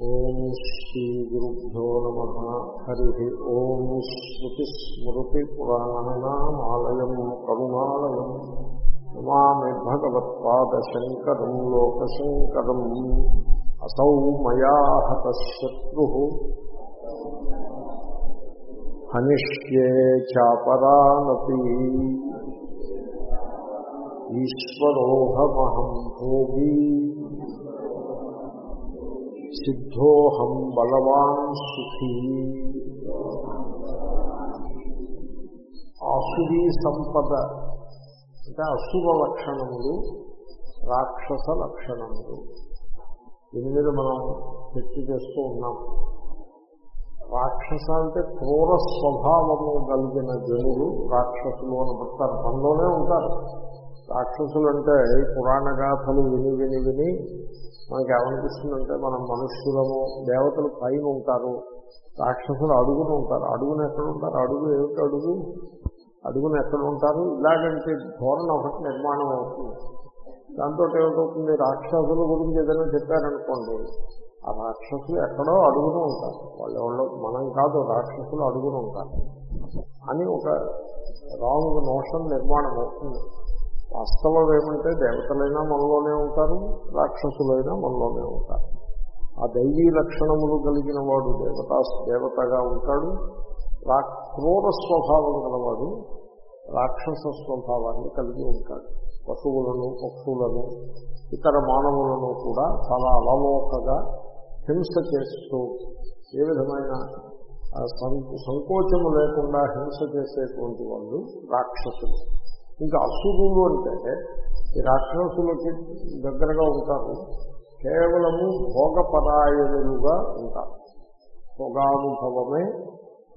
ఓం శ్రీ గురుభ్యో నమ హరి ఓం స్మృతిస్మృతిపురాణానామాలయం కరుణాలయం నమామి భగవత్పాదశంకరం లోకశంకరం అసౌ మయా హతశత్రు హనిష్యే చాపరానపి ఈశ్వరోహమహం భోగీ సిద్ధోహం బలవాన్ సుఖీ. అసురీ సంపద అంటే అశుభ లక్షణములు రాక్షస లక్షణములు. దీని మీద మనం చర్చ చేస్తూ ఉన్నాం. రాక్షస అంటే క్రూర స్వభావము కలిగిన జనులు రాక్షసులు అని పడతారు మనలోనే ఉంటారు. రాక్షసులు అంటే పురాణ గాథలు విని విని విని మనకి ఏమనిపిస్తుందంటే మనం మనుష్యులము దేవతలు పైన ఉంటారు రాక్షసులు అడుగును ఉంటారు. అడుగున ఎక్కడ ఉంటారు? అడుగు ఏమిటి అడుగు? అడుగున ఎక్కడ ఉంటారు? ఇలాగంటే ధోరణ ఒకటి నిర్మాణం అవుతుంది. దాంతో ఏమిటవుతుంది? రాక్షసుల గురించి ఏదైనా చెప్పారనుకోండి ఆ రాక్షసులు ఎక్కడో అడుగును ఉంటారు. వాళ్ళు ఎవరో మనం కాదు రాక్షసులు అడుగును ఉంటారు. అని ఒక రాంగ్ నోషన్ నిర్మాణం అవుతుంది. వాస్తవం ఏమంటే దేవతలైనా మనలోనే ఉంటారు రాక్షసులైనా మనలోనే ఉంటారు. ఆ దైవీ లక్షణములు కలిగిన వాడు దేవతా దేవతగా ఉంటాడు. రా క్రూర స్వభావం గలవాడు రాక్షస స్వభావాన్ని కలిగి ఉంటాడు. పశువులను పక్షులను ఇతర మానవులను కూడా చాలా అలవోకగా హింస చేస్తూ ఏ విధమైన సంకోచము లేకుండా హింస చేసేటువంటి వాళ్ళు రాక్షసులు. ఇంకా అసురులు అంటే ఈ రాక్షసులకి దగ్గరగా ఉంటారు. కేవలము భోగపరాయణులుగా ఉంటారు. భోగానుభవమే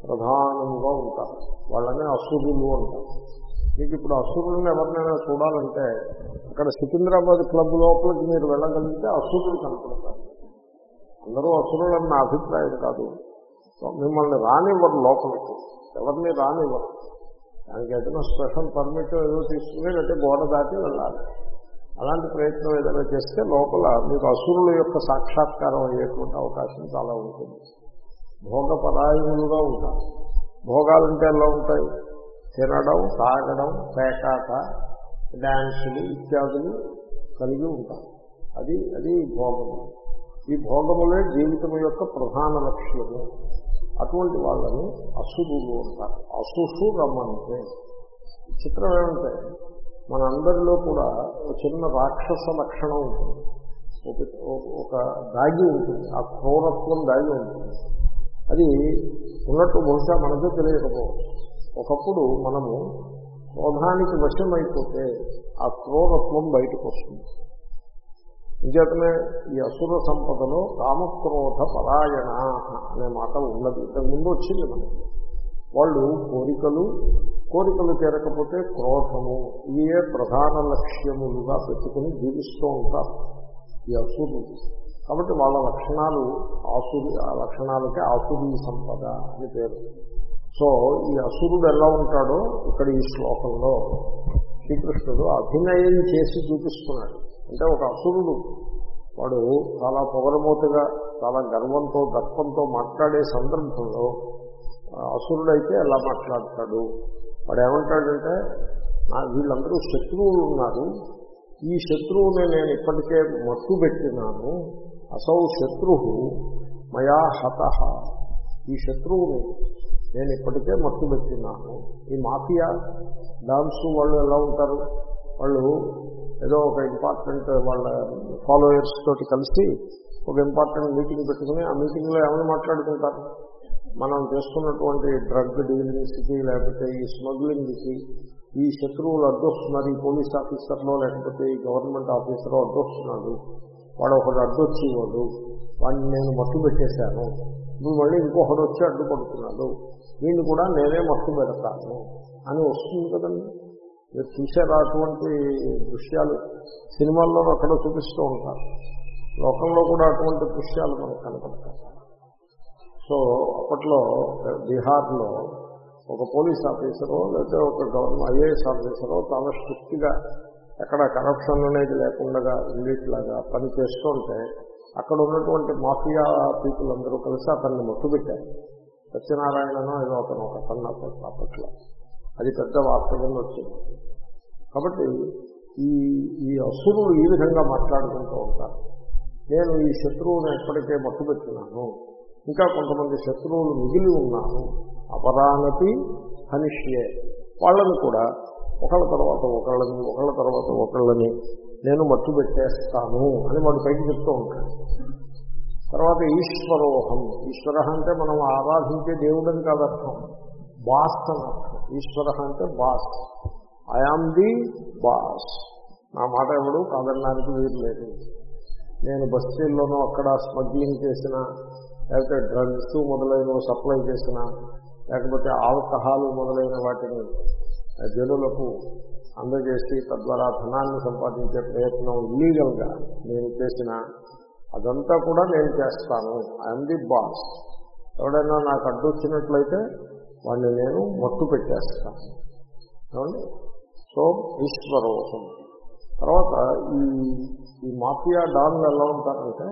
ప్రధానంగా ఉంటారు. వాళ్ళనే అసురులు అంటారు. మీకు ఇప్పుడు అసురులను ఎవరినైనా చూడాలంటే అక్కడ సికింద్రాబాద్ క్లబ్ లోపలికి మీరు వెళ్ళగలిగితే అసురులు కనపడతారు. అందరూ అసురులని నా అభిప్రాయం కాదు. మిమ్మల్ని రానివ్వరు లోపలికి. ఎవరిని రానివ్వరు. దానికి ఏదైనా స్పెషల్ పర్మిట్ ఏదో తీసుకుని లేకపోతే గోడ దాటి వెళ్ళాలి. అలాంటి ప్రయత్నం ఏదైనా చేస్తే లోపల మీకు అసురుల యొక్క సాక్షాత్కారం అయ్యేటువంటి అవకాశం చాలా ఉంటుంది. భోగపరాయణులుగా ఉంటారు. భోగాలంటే ఎలా ఉంటాయి? తినడం తాగడం పేకాట డ్యాన్సులు ఇత్యాదులు కలిగి ఉంటారు. అది అది భోగము. ఈ భోగములే జీవితం యొక్క ప్రధాన లక్ష్యము. అటువంటి వాళ్ళని అసురులు అంటారు. అసుషు రమ్మంటే చిత్రం ఏమంటే మనందరిలో కూడా ఒక చిన్న రాక్షస లక్షణం ఉంటుంది. ఒక దాగి ఉంటుంది. ఆ క్రూరత్వం దాగి ఉంటుంది. అది ఉన్నట్టు బహుశా మనకే తెలియకపోవచ్చు. ఒకప్పుడు మనము క్రోధానికి వశమైపోతే ఆ క్రూరత్వం బయటకు వస్తుంది ఇంచేతనే ఈ అసుర సంపదలో కామక్రోధ పరాయణ అనే మాట ఉన్నది. ఇంతకు ముందు వచ్చింది మనకి. వాళ్ళు కోరికలు కోరికలు తీరకపోతే క్రోధము ఇవే ప్రధాన లక్ష్యములుగా పెట్టుకుని జీవిస్తూ ఉంటారు ఈ అసురు కాబట్టి వాళ్ళ లక్షణాలు ఆసురి ఆ లక్షణాలకి ఆసురీ సంపద అని పేరు. సో ఈ అసురుడు ఎలా ఉంటాడో ఇక్కడ ఈ శ్లోకంలో శ్రీకృష్ణుడు అభినయం చేసి చూపిస్తున్నాడు. అంటే ఒక అసురుడు. వాడు చాలా పొగరమూతగా చాలా గర్వంతో దర్పంతో మాట్లాడే సందర్భంలో అసురుడైతే ఎలా మాట్లాడతాడు? వాడు ఏమంటాడంటే వీళ్ళందరూ శత్రువులు ఉన్నారు. ఈ శత్రువుని నేను ఇప్పటికే మట్టు పెట్టినాను. అసౌ శత్రు మయా హత. ఈ శత్రువుని నేను ఇప్పటికే మట్టు పెట్టినాను. ఈ మాఫియా డాన్స్ వాళ్ళు ఎలా ఉంటారు? వాళ్ళు ఏదో ఒక ఇంపార్టెంట్ వాళ్ళ ఫాలోయర్స్ తోటి కలిసి ఒక ఇంపార్టెంట్ మీటింగ్ పెట్టుకుని ఆ మీటింగ్లో ఏమైనా మాట్లాడుకుంటారు? మనం చేస్తున్నటువంటి డ్రగ్ డీలింగ్స్కి లేకపోతే ఈ స్మగ్లింగ్కి ఈ శత్రువులు అడ్డొస్తున్నారు ఈ పోలీస్ ఆఫీసర్లో లేకపోతే ఈ గవర్నమెంట్ ఆఫీసర్ అడ్డొస్తున్నాడు వాడు ఒకడు అడ్డొచ్చేవాడు వాడిని నేను మట్టు పెట్టేశాను నువ్వు మళ్ళీ ఇంకొకడు వచ్చి అడ్డుపడుతున్నాడు వీడిని కూడా నేనే మట్టు పెడతాను అని వస్తుంది కదండి. మీరు చూసారా అటువంటి దృశ్యాలు? సినిమాల్లో అక్కడ చూపిస్తూ ఉంటారు. లోకంలో కూడా అటువంటి దృశ్యాలు మనకు కనపడతాయి. సో అప్పట్లో బీహార్లో ఒక పోలీస్ ఆఫీసరో లేదా ఒక గవర్నమెంట్ ఐఏఎస్ ఆఫీసరో చాలా స్ట్రిక్ట్గా ఎక్కడ కరప్షన్ అనేది లేకుండా ఉండేట్లాగా పని చేస్తుంటే అక్కడ ఉన్నటువంటి మాఫియా పీపుల్ అందరూ కలిసి అతన్ని మొట్టుబెట్టారు. సత్యనారాయణను ఏదో అతను ఒక అతను అప్పట్లో. అది పెద్ద వార్త వచ్చింది. కాబట్టి ఈ ఈ అసురులు ఈ విధంగా మాట్లాడుకుంటూ ఉంటారు. నేను ఈ శత్రువును ఎప్పటికే మట్టుపెట్టినాను ఇంకా కొంతమంది శత్రువులు మిగిలి ఉన్నాను. అపరానతి హనిష్యే. వాళ్ళని కూడా ఒకళ్ళ తర్వాత ఒకళ్ళని ఒకళ్ళ తర్వాత ఒకళ్ళని నేను మట్టు పెట్టేస్తాను అని వాడు పైకి చెప్తూ ఉంటాడు. తర్వాత ఈశ్వరోహం. ఈశ్వర అంటే మనం ఆరాధించే దేవుడని కాదర్థం. అర్థం బాస్ అని ఈశ్వర అంటే బాస్ ఐఆమ్ ది బాస్ నా మాట ఎవడు కాదనడానికి వీలు లేదు. నేను బస్తీల్లోనూ అక్కడ స్మగ్లింగ్ చేసిన లేకపోతే డ్రగ్స్ మొదలైనవి సప్లై చేసిన లేకపోతే ఆల్కహాల్ మొదలైన వాటిని జనులకు అందజేసి తద్వారా ధనాన్ని సంపాదించే ప్రయత్నం ఇల్లీగల్గా నేను చేసిన అదంతా కూడా నేను చేస్తాను. ఐఎమ్ ది బాస్ ఎవడైనా నాకు అడ్డొచ్చినట్లయితే వాడిని నేను మట్టు పెట్టేస్తాను ఏమండి? సో ఈశ్వరోహం. తర్వాత ఈ ఈ మాఫియా డాన్లు ఎలా ఉంటారంటే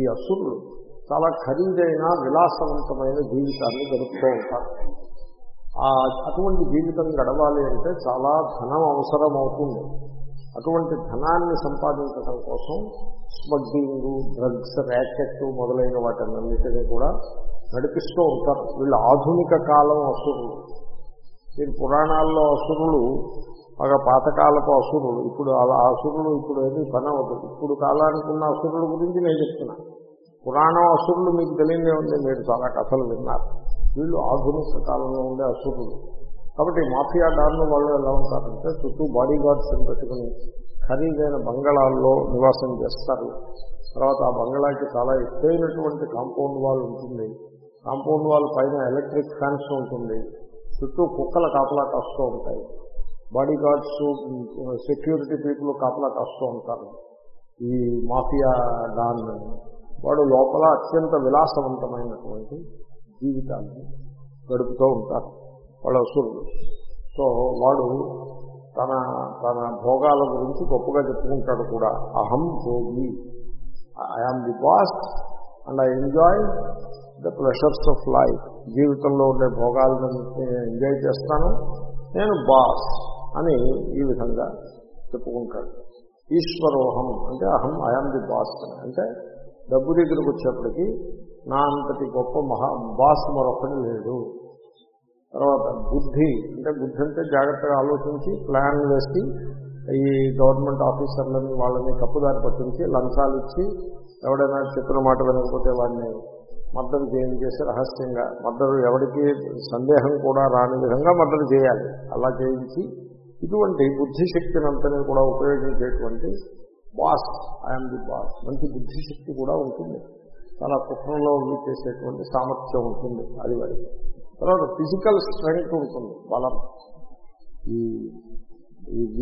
ఈ అసురులు చాలా ఖరీదైన విలాసవంతమైన జీవితాన్ని గడుపుతూ ఉంటారు. ఆ అటువంటి జీవితం గడవాలి అంటే చాలా ధనం అవసరం అవుతుంది అటువంటి ధనాన్ని సంపాదించడం కోసం స్మగ్లింగ్ డ్రగ్స్ ర్యాకెట్ మొదలైన వాటన్నిటినీ కూడా నడిపిస్తూ ఉంటారు. వీళ్ళు ఆధునిక కాలం అసురులు. మీరు పురాణాల్లో అసురులు బాగా పాతకాలపు అసురులు. ఇప్పుడు అలా అసురులు ఇప్పుడు ఏది పని అవుతుంది ఇప్పుడు కాలానికి ఉన్న అసురుల గురించి నేను చెప్తున్నా. పురాణం అసురులు మీకు తెలియదే ఉంది. మీరు చాలా కథలు విన్నారు. వీళ్ళు ఆధునిక కాలంలో ఉండే అసురులు. కాబట్టి మాఫియా డార్లు వాళ్ళు ఎలా ఉంటారంటే చుట్టూ బాడీ గార్డ్స్ పెట్టుకుని ఖరీదైన బంగళాల్లో నివాసం చేస్తారు. తర్వాత ఆ బంగళాకి చాలా ఎత్తైనటువంటి కాంపౌండ్ వాళ్ళు ఉంటుంది. కాంపౌండ్ వాళ్ళ పైన ఎలక్ట్రిక్ ఫ్యాన్స్ ఉంటుంది. చుట్టూ కుక్కల కాపలా కాస్తూ ఉంటాయి. బాడీ గార్డ్స్ సెక్యూరిటీ పీపుల్ కాపలా కాస్తూ ఉంటారు. ఈ మాఫియా డాన్ వాడు లోపల అత్యంత విలాసవంతమైనటువంటి జీవితాన్ని గడుపుతూ ఉంటారు. వాళ్ళ అసురులు సో వాడు తన తన భోగాల గురించి గొప్పగా చెప్పుకుంటాడు కూడా. అహం Bhogi. I am the boss and I enjoy the pressures of life జీవితంలో ఉండే భోగాలను ఎంజాయ్ చేస్తాను. నేను బాస్ అని ఈ విధంగా చెప్పుకుంటాడు. ఈశ్వరోహం అంటే అహం ఐఎమ్ ది బాస్ అంటే డబ్బు దగ్గరకు వచ్చేప్పటికీ నా అంతటి గొప్ప మహా బాస్ మరొకటి లేడు. తర్వాత బుద్ధి అంటే బుద్ధి అంటే జాగ్రత్తగా ఆలోచించి ప్లాన్ వేసి ఈ గవర్నమెంట్ ఆఫీసర్లని వాళ్ళని తప్పుదారి పట్టించి లంచాలు ఇచ్చి ఎవడైనా చెప్పిన మాట వినకపోతే వాడిని మద్దతు చేసి రహస్యంగా మద్దతు ఎవరికి సందేహం కూడా రాని విధంగా మద్దతు చేయాలి. అలా చేయించి ఇటువంటి బుద్ధిశక్తినంతని కూడా ఉపయోగించేటువంటి బాస్ ఐఎమ్ ది బాస్ మంచి బుద్ధిశక్తి కూడా ఉంటుంది. చాలా కుట్రలో చేసేటువంటి సామర్థ్యం ఉంటుంది అది వారికి తర్వాత ఫిజికల్ స్ట్రెంగ్త్ ఉంటుంది బలం. ఈ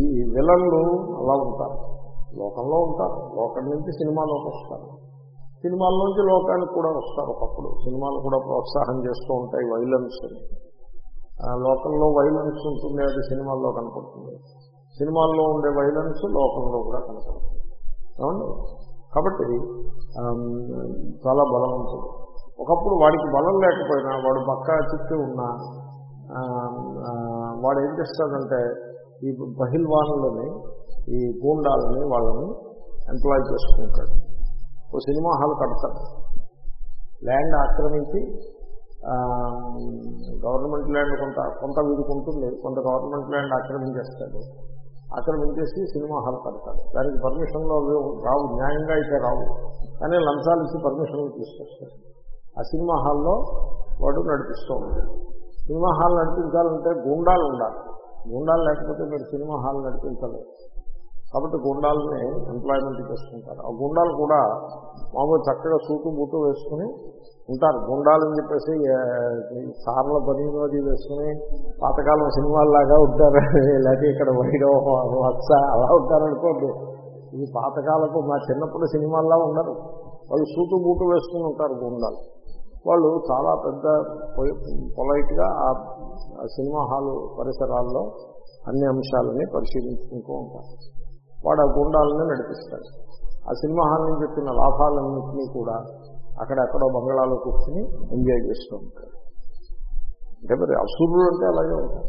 ఈ విలన్లు అలా ఉంటారు. లోకంలో ఉంటారు. లోకం నుంచి సినిమాలోకి వస్తారు. సినిమాల్లోంచి లోకానికి కూడా వస్తారు ఒకప్పుడు. సినిమాలు కూడా ప్రోత్సాహం చేస్తూ ఉంటాయి వైలెన్స్. లోకంలో వైలెన్స్ ఉంటుంది అది సినిమాల్లో కనపడుతుంది. సినిమాల్లో ఉండే వైలెన్స్ లోకంలో కూడా కనపడుతుంది. ఏమండి కాబట్టి చాలా బలవంతుడు. ఒకప్పుడు వాడికి బలం లేకపోయినా వాడు పక్కా చిక్కి ఉన్నా వాడు ఏం చేస్తాడంటే ఈ బహిల్వానులని ఈ గూండాలని వాళ్ళని ఎంప్లాయ్ చేసుకుంటాడు. ఓ సినిమా హాల్ కడతారు. ల్యాండ్ ఆక్రమించి గవర్నమెంట్ ల్యాండ్ కొంత కొంత వీడుకుంటుంది కొంత గవర్నమెంట్ ల్యాండ్ ఆక్రమించేస్తాడు. ఆక్రమించేసి సినిమా హాల్ కడతాడు దానికి పర్మిషన్లో రావు న్యాయంగా అయితే రావు. కానీ లంచాలు ఇచ్చి పర్మిషన్లు తీసుకొస్తాడు ఆ సినిమా హాల్లో వాడు నడిపిస్తూ ఉంటాడు. సినిమా హాల్ నడిపించాలంటే గుండాలు ఉండాలి. గుండాలు లేకపోతే మీరు సినిమా హాల్ నడిపించలేదు కాబట్టి గుండాలని ఎంప్లాయ్మెంట్ చేసుకుంటారు. ఆ గుండాలు కూడా మామూలు చక్కగా సూటు బూటు వేసుకుని ఉంటారు. గుండాలని చెప్పేసి సార్ల బనీను అది వేసుకుని పాతకాలం సినిమాల్లాగా ఉంటారు. లేకపోతే ఇక్కడ వైడో వత్స అలా ఉంటారనుకోండి. ఇది పాతకాలపు మా చిన్నప్పుడు సినిమాల్లో ఉండరు. వాళ్ళు సూటు బూటు వేసుకుని ఉంటారు గుండాలు. వాళ్ళు చాలా పెద్ద పొలైట్గా ఆ సినిమా హాలు పరిసరాల్లో అన్ని అంశాలని పరిశీలించుకుంటూ ఉంటారు. వాడు ఆ గుండాలని నడిపిస్తాడు. ఆ సినిమా హాల్ నుంచి వచ్చిన లాభాలన్నింటినీ కూడా అక్కడెక్కడో బంగాళాలో కూర్చుని ఎంజాయ్ చేస్తూ ఉంటారు అంటే మరి అసురులు అంటే అలాగే ఉంటాయి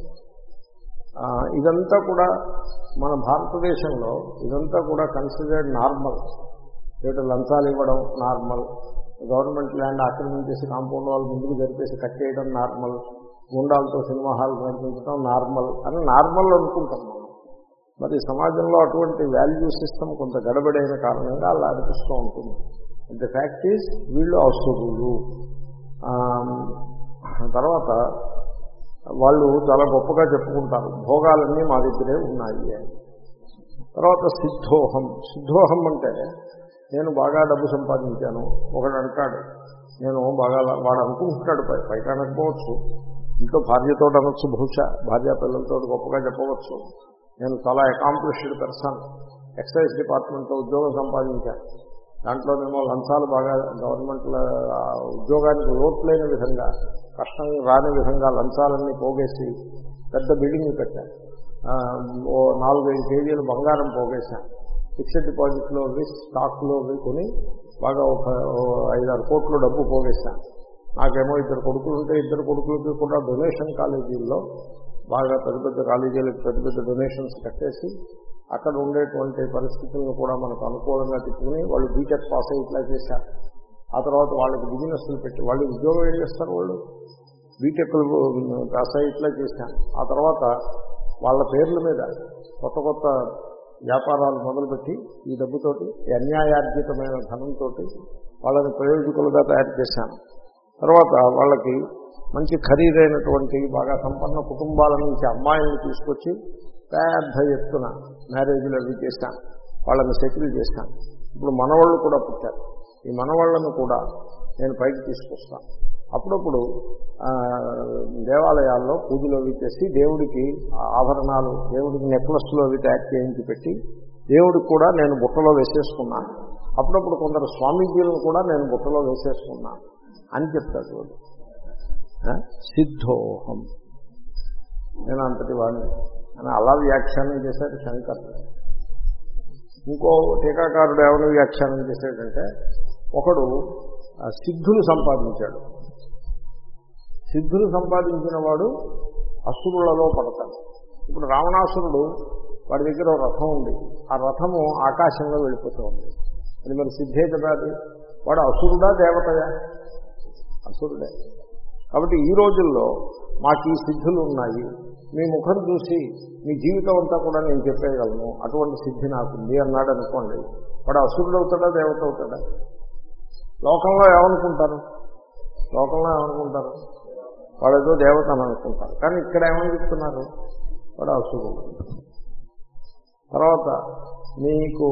ఇదంతా కూడా మన భారతదేశంలో ఇదంతా కూడా కన్సిడర్డ్ నార్మల్ ఏమిటో లంచాలు ఇవ్వడం నార్మల్ గవర్నమెంట్ ల్యాండ్ ఆక్రమించేసి కాంపౌండ్ వాళ్ళు ముందుకు జరిపేసి కట్టేయడం నార్మల్ గుండాలతో సినిమా హాల్ నడిపించడం నార్మల్ అని నార్మల్ అనుకుంటాం మనం. మరి సమాజంలో అటువంటి వాల్యూ సిస్టమ్ కొంత గడబడైన కారణంగా అలా అనిపిస్తూ ఉంటుంది. ద ఫ్యాక్ట్ ఈజ్ వీళ్ళు అసురులు. తర్వాత వాళ్ళు చాలా గొప్పగా చెప్పుకుంటారు భోగాలన్నీ మా దగ్గరే ఉన్నాయి తర్వాత సిద్ధోహం. సిద్ధోహం అంటే నేను బాగా డబ్బు సంపాదించాను ఒకడు అంటాడు నేను బాగా వాడు అనుకుంటున్నాడు పై పైకి అనకపోవచ్చు ఇంట్లో భార్యతో అనొచ్చు బహుశా భార్య పిల్లలతో గొప్పగా చెప్పవచ్చు. నేను చాలా అకాంప్లిష్డ్ పర్సన్ ఎక్సైజ్ డిపార్ట్మెంట్లో ఉద్యోగం సంపాదించాను దాంట్లోనేమో లంచాలు బాగా గవర్నమెంట్లో ఉద్యోగానికి లోటు లేని విధంగా కష్టం రాని విధంగా లంచాలన్నీ పోగేసి పెద్ద బిల్డింగ్ కట్టాను ఓ నాలుగైదు కేజీలు బంగారం పోగేశాను ఫిక్స్డ్ డిపాజిట్లో అవి స్టాక్లో కొని బాగా ఒక ఐదారు కోట్లు డబ్బు పోగేశాను నాకేమో ఇద్దరు కొడుకులు ఉంటే ఇద్దరు కొడుకులకి కూడా డొనేషన్ కాలేజీల్లో బాగా పెద్ద పెద్ద కాలేజీలకు పెద్ద పెద్ద డొనేషన్స్ కట్టేసి అక్కడ ఉండేటువంటి పరిస్థితులను కూడా మనకు అనుకూలంగా తిప్పుకుని వాళ్ళు బీటెక్ పాస్ అయ్యేట్లా చేశారు. ఆ తర్వాత వాళ్ళకి బిజినెస్లు పెట్టి వాళ్ళు ఉద్యోగం ఏం చేస్తారు వాళ్ళు? బీటెక్లు పాస్ అయ్యేట్లా చేశాను ఆ తర్వాత వాళ్ళ పేర్ల మీద కొత్త కొత్త వ్యాపారాలు మొదలుపెట్టి ఈ డబ్బుతోటి ఈ అన్యాయార్జితమైన ధనంతో వాళ్ళని ప్రయోజకులుగా తయారు చేశాను తర్వాత వాళ్ళకి మంచి ఖరీదైనటువంటి బాగా సంపన్న కుటుంబాల నుంచి అమ్మాయిలను తీసుకొచ్చి పెద్ద ఎత్తున మ్యారేజ్లు అవి చేశాను వాళ్ళని సెటిల్ చేశాను ఇప్పుడు మనవాళ్ళు కూడా పుట్టారు. ఈ మనవాళ్ళను కూడా నేను పైకి తీసుకొస్తాను. అప్పుడప్పుడు దేవాలయాల్లో పూజలు అవి చేసి దేవుడికి ఆభరణాలు దేవుడికి నెక్లెస్లు అవి తయారు చేయించి పెట్టి దేవుడికి కూడా నేను బుట్టలో వేసేసుకున్నాను. అప్పుడప్పుడు కొందరు స్వామీజీలను కూడా నేను బుట్టలో వేసేసుకున్నాను. అని చెప్తాడు సిద్ధోహం. నేను అంతటి వాడిని. అని అలా వ్యాఖ్యానం చేశాడు శంకర్. ఇంకో టీకాకారుడు ఏమైనా వ్యాఖ్యానం చేశాడంటే ఒకడు సిద్ధులు సంపాదించాడు. సిద్ధులు సంపాదించిన వాడు అసురులలో పడతాడు. ఇప్పుడు రావణాసురుడు వాడి దగ్గర ఒక రథం ఉంది. ఆ రథము ఆకాశంలో వెళ్ళిపోతూ ఉంది. అది మరి సిద్ధే కదా అది? వాడు అసురుడా దేవతయా? అసురుడే. కాబట్టి ఈ రోజుల్లో మాకు ఈ సిద్ధులు ఉన్నాయి మీ ముఖం చూసి మీ జీవితం అంతా కూడా నేను చెప్పేయగలను. అటువంటి సిద్ధి నాకుంది అన్నాడు అనుకోండి వాడు అసురుడు అవుతాడా దేవత అవుతాడా లోకంలో ఏమనుకుంటారు? లోకంలో ఏమనుకుంటారు? వాడేదో దేవత అని అనుకుంటారు. కానీ ఇక్కడ ఏమని చెప్తున్నారు? వాడు అసురుడు. తర్వాత మీకు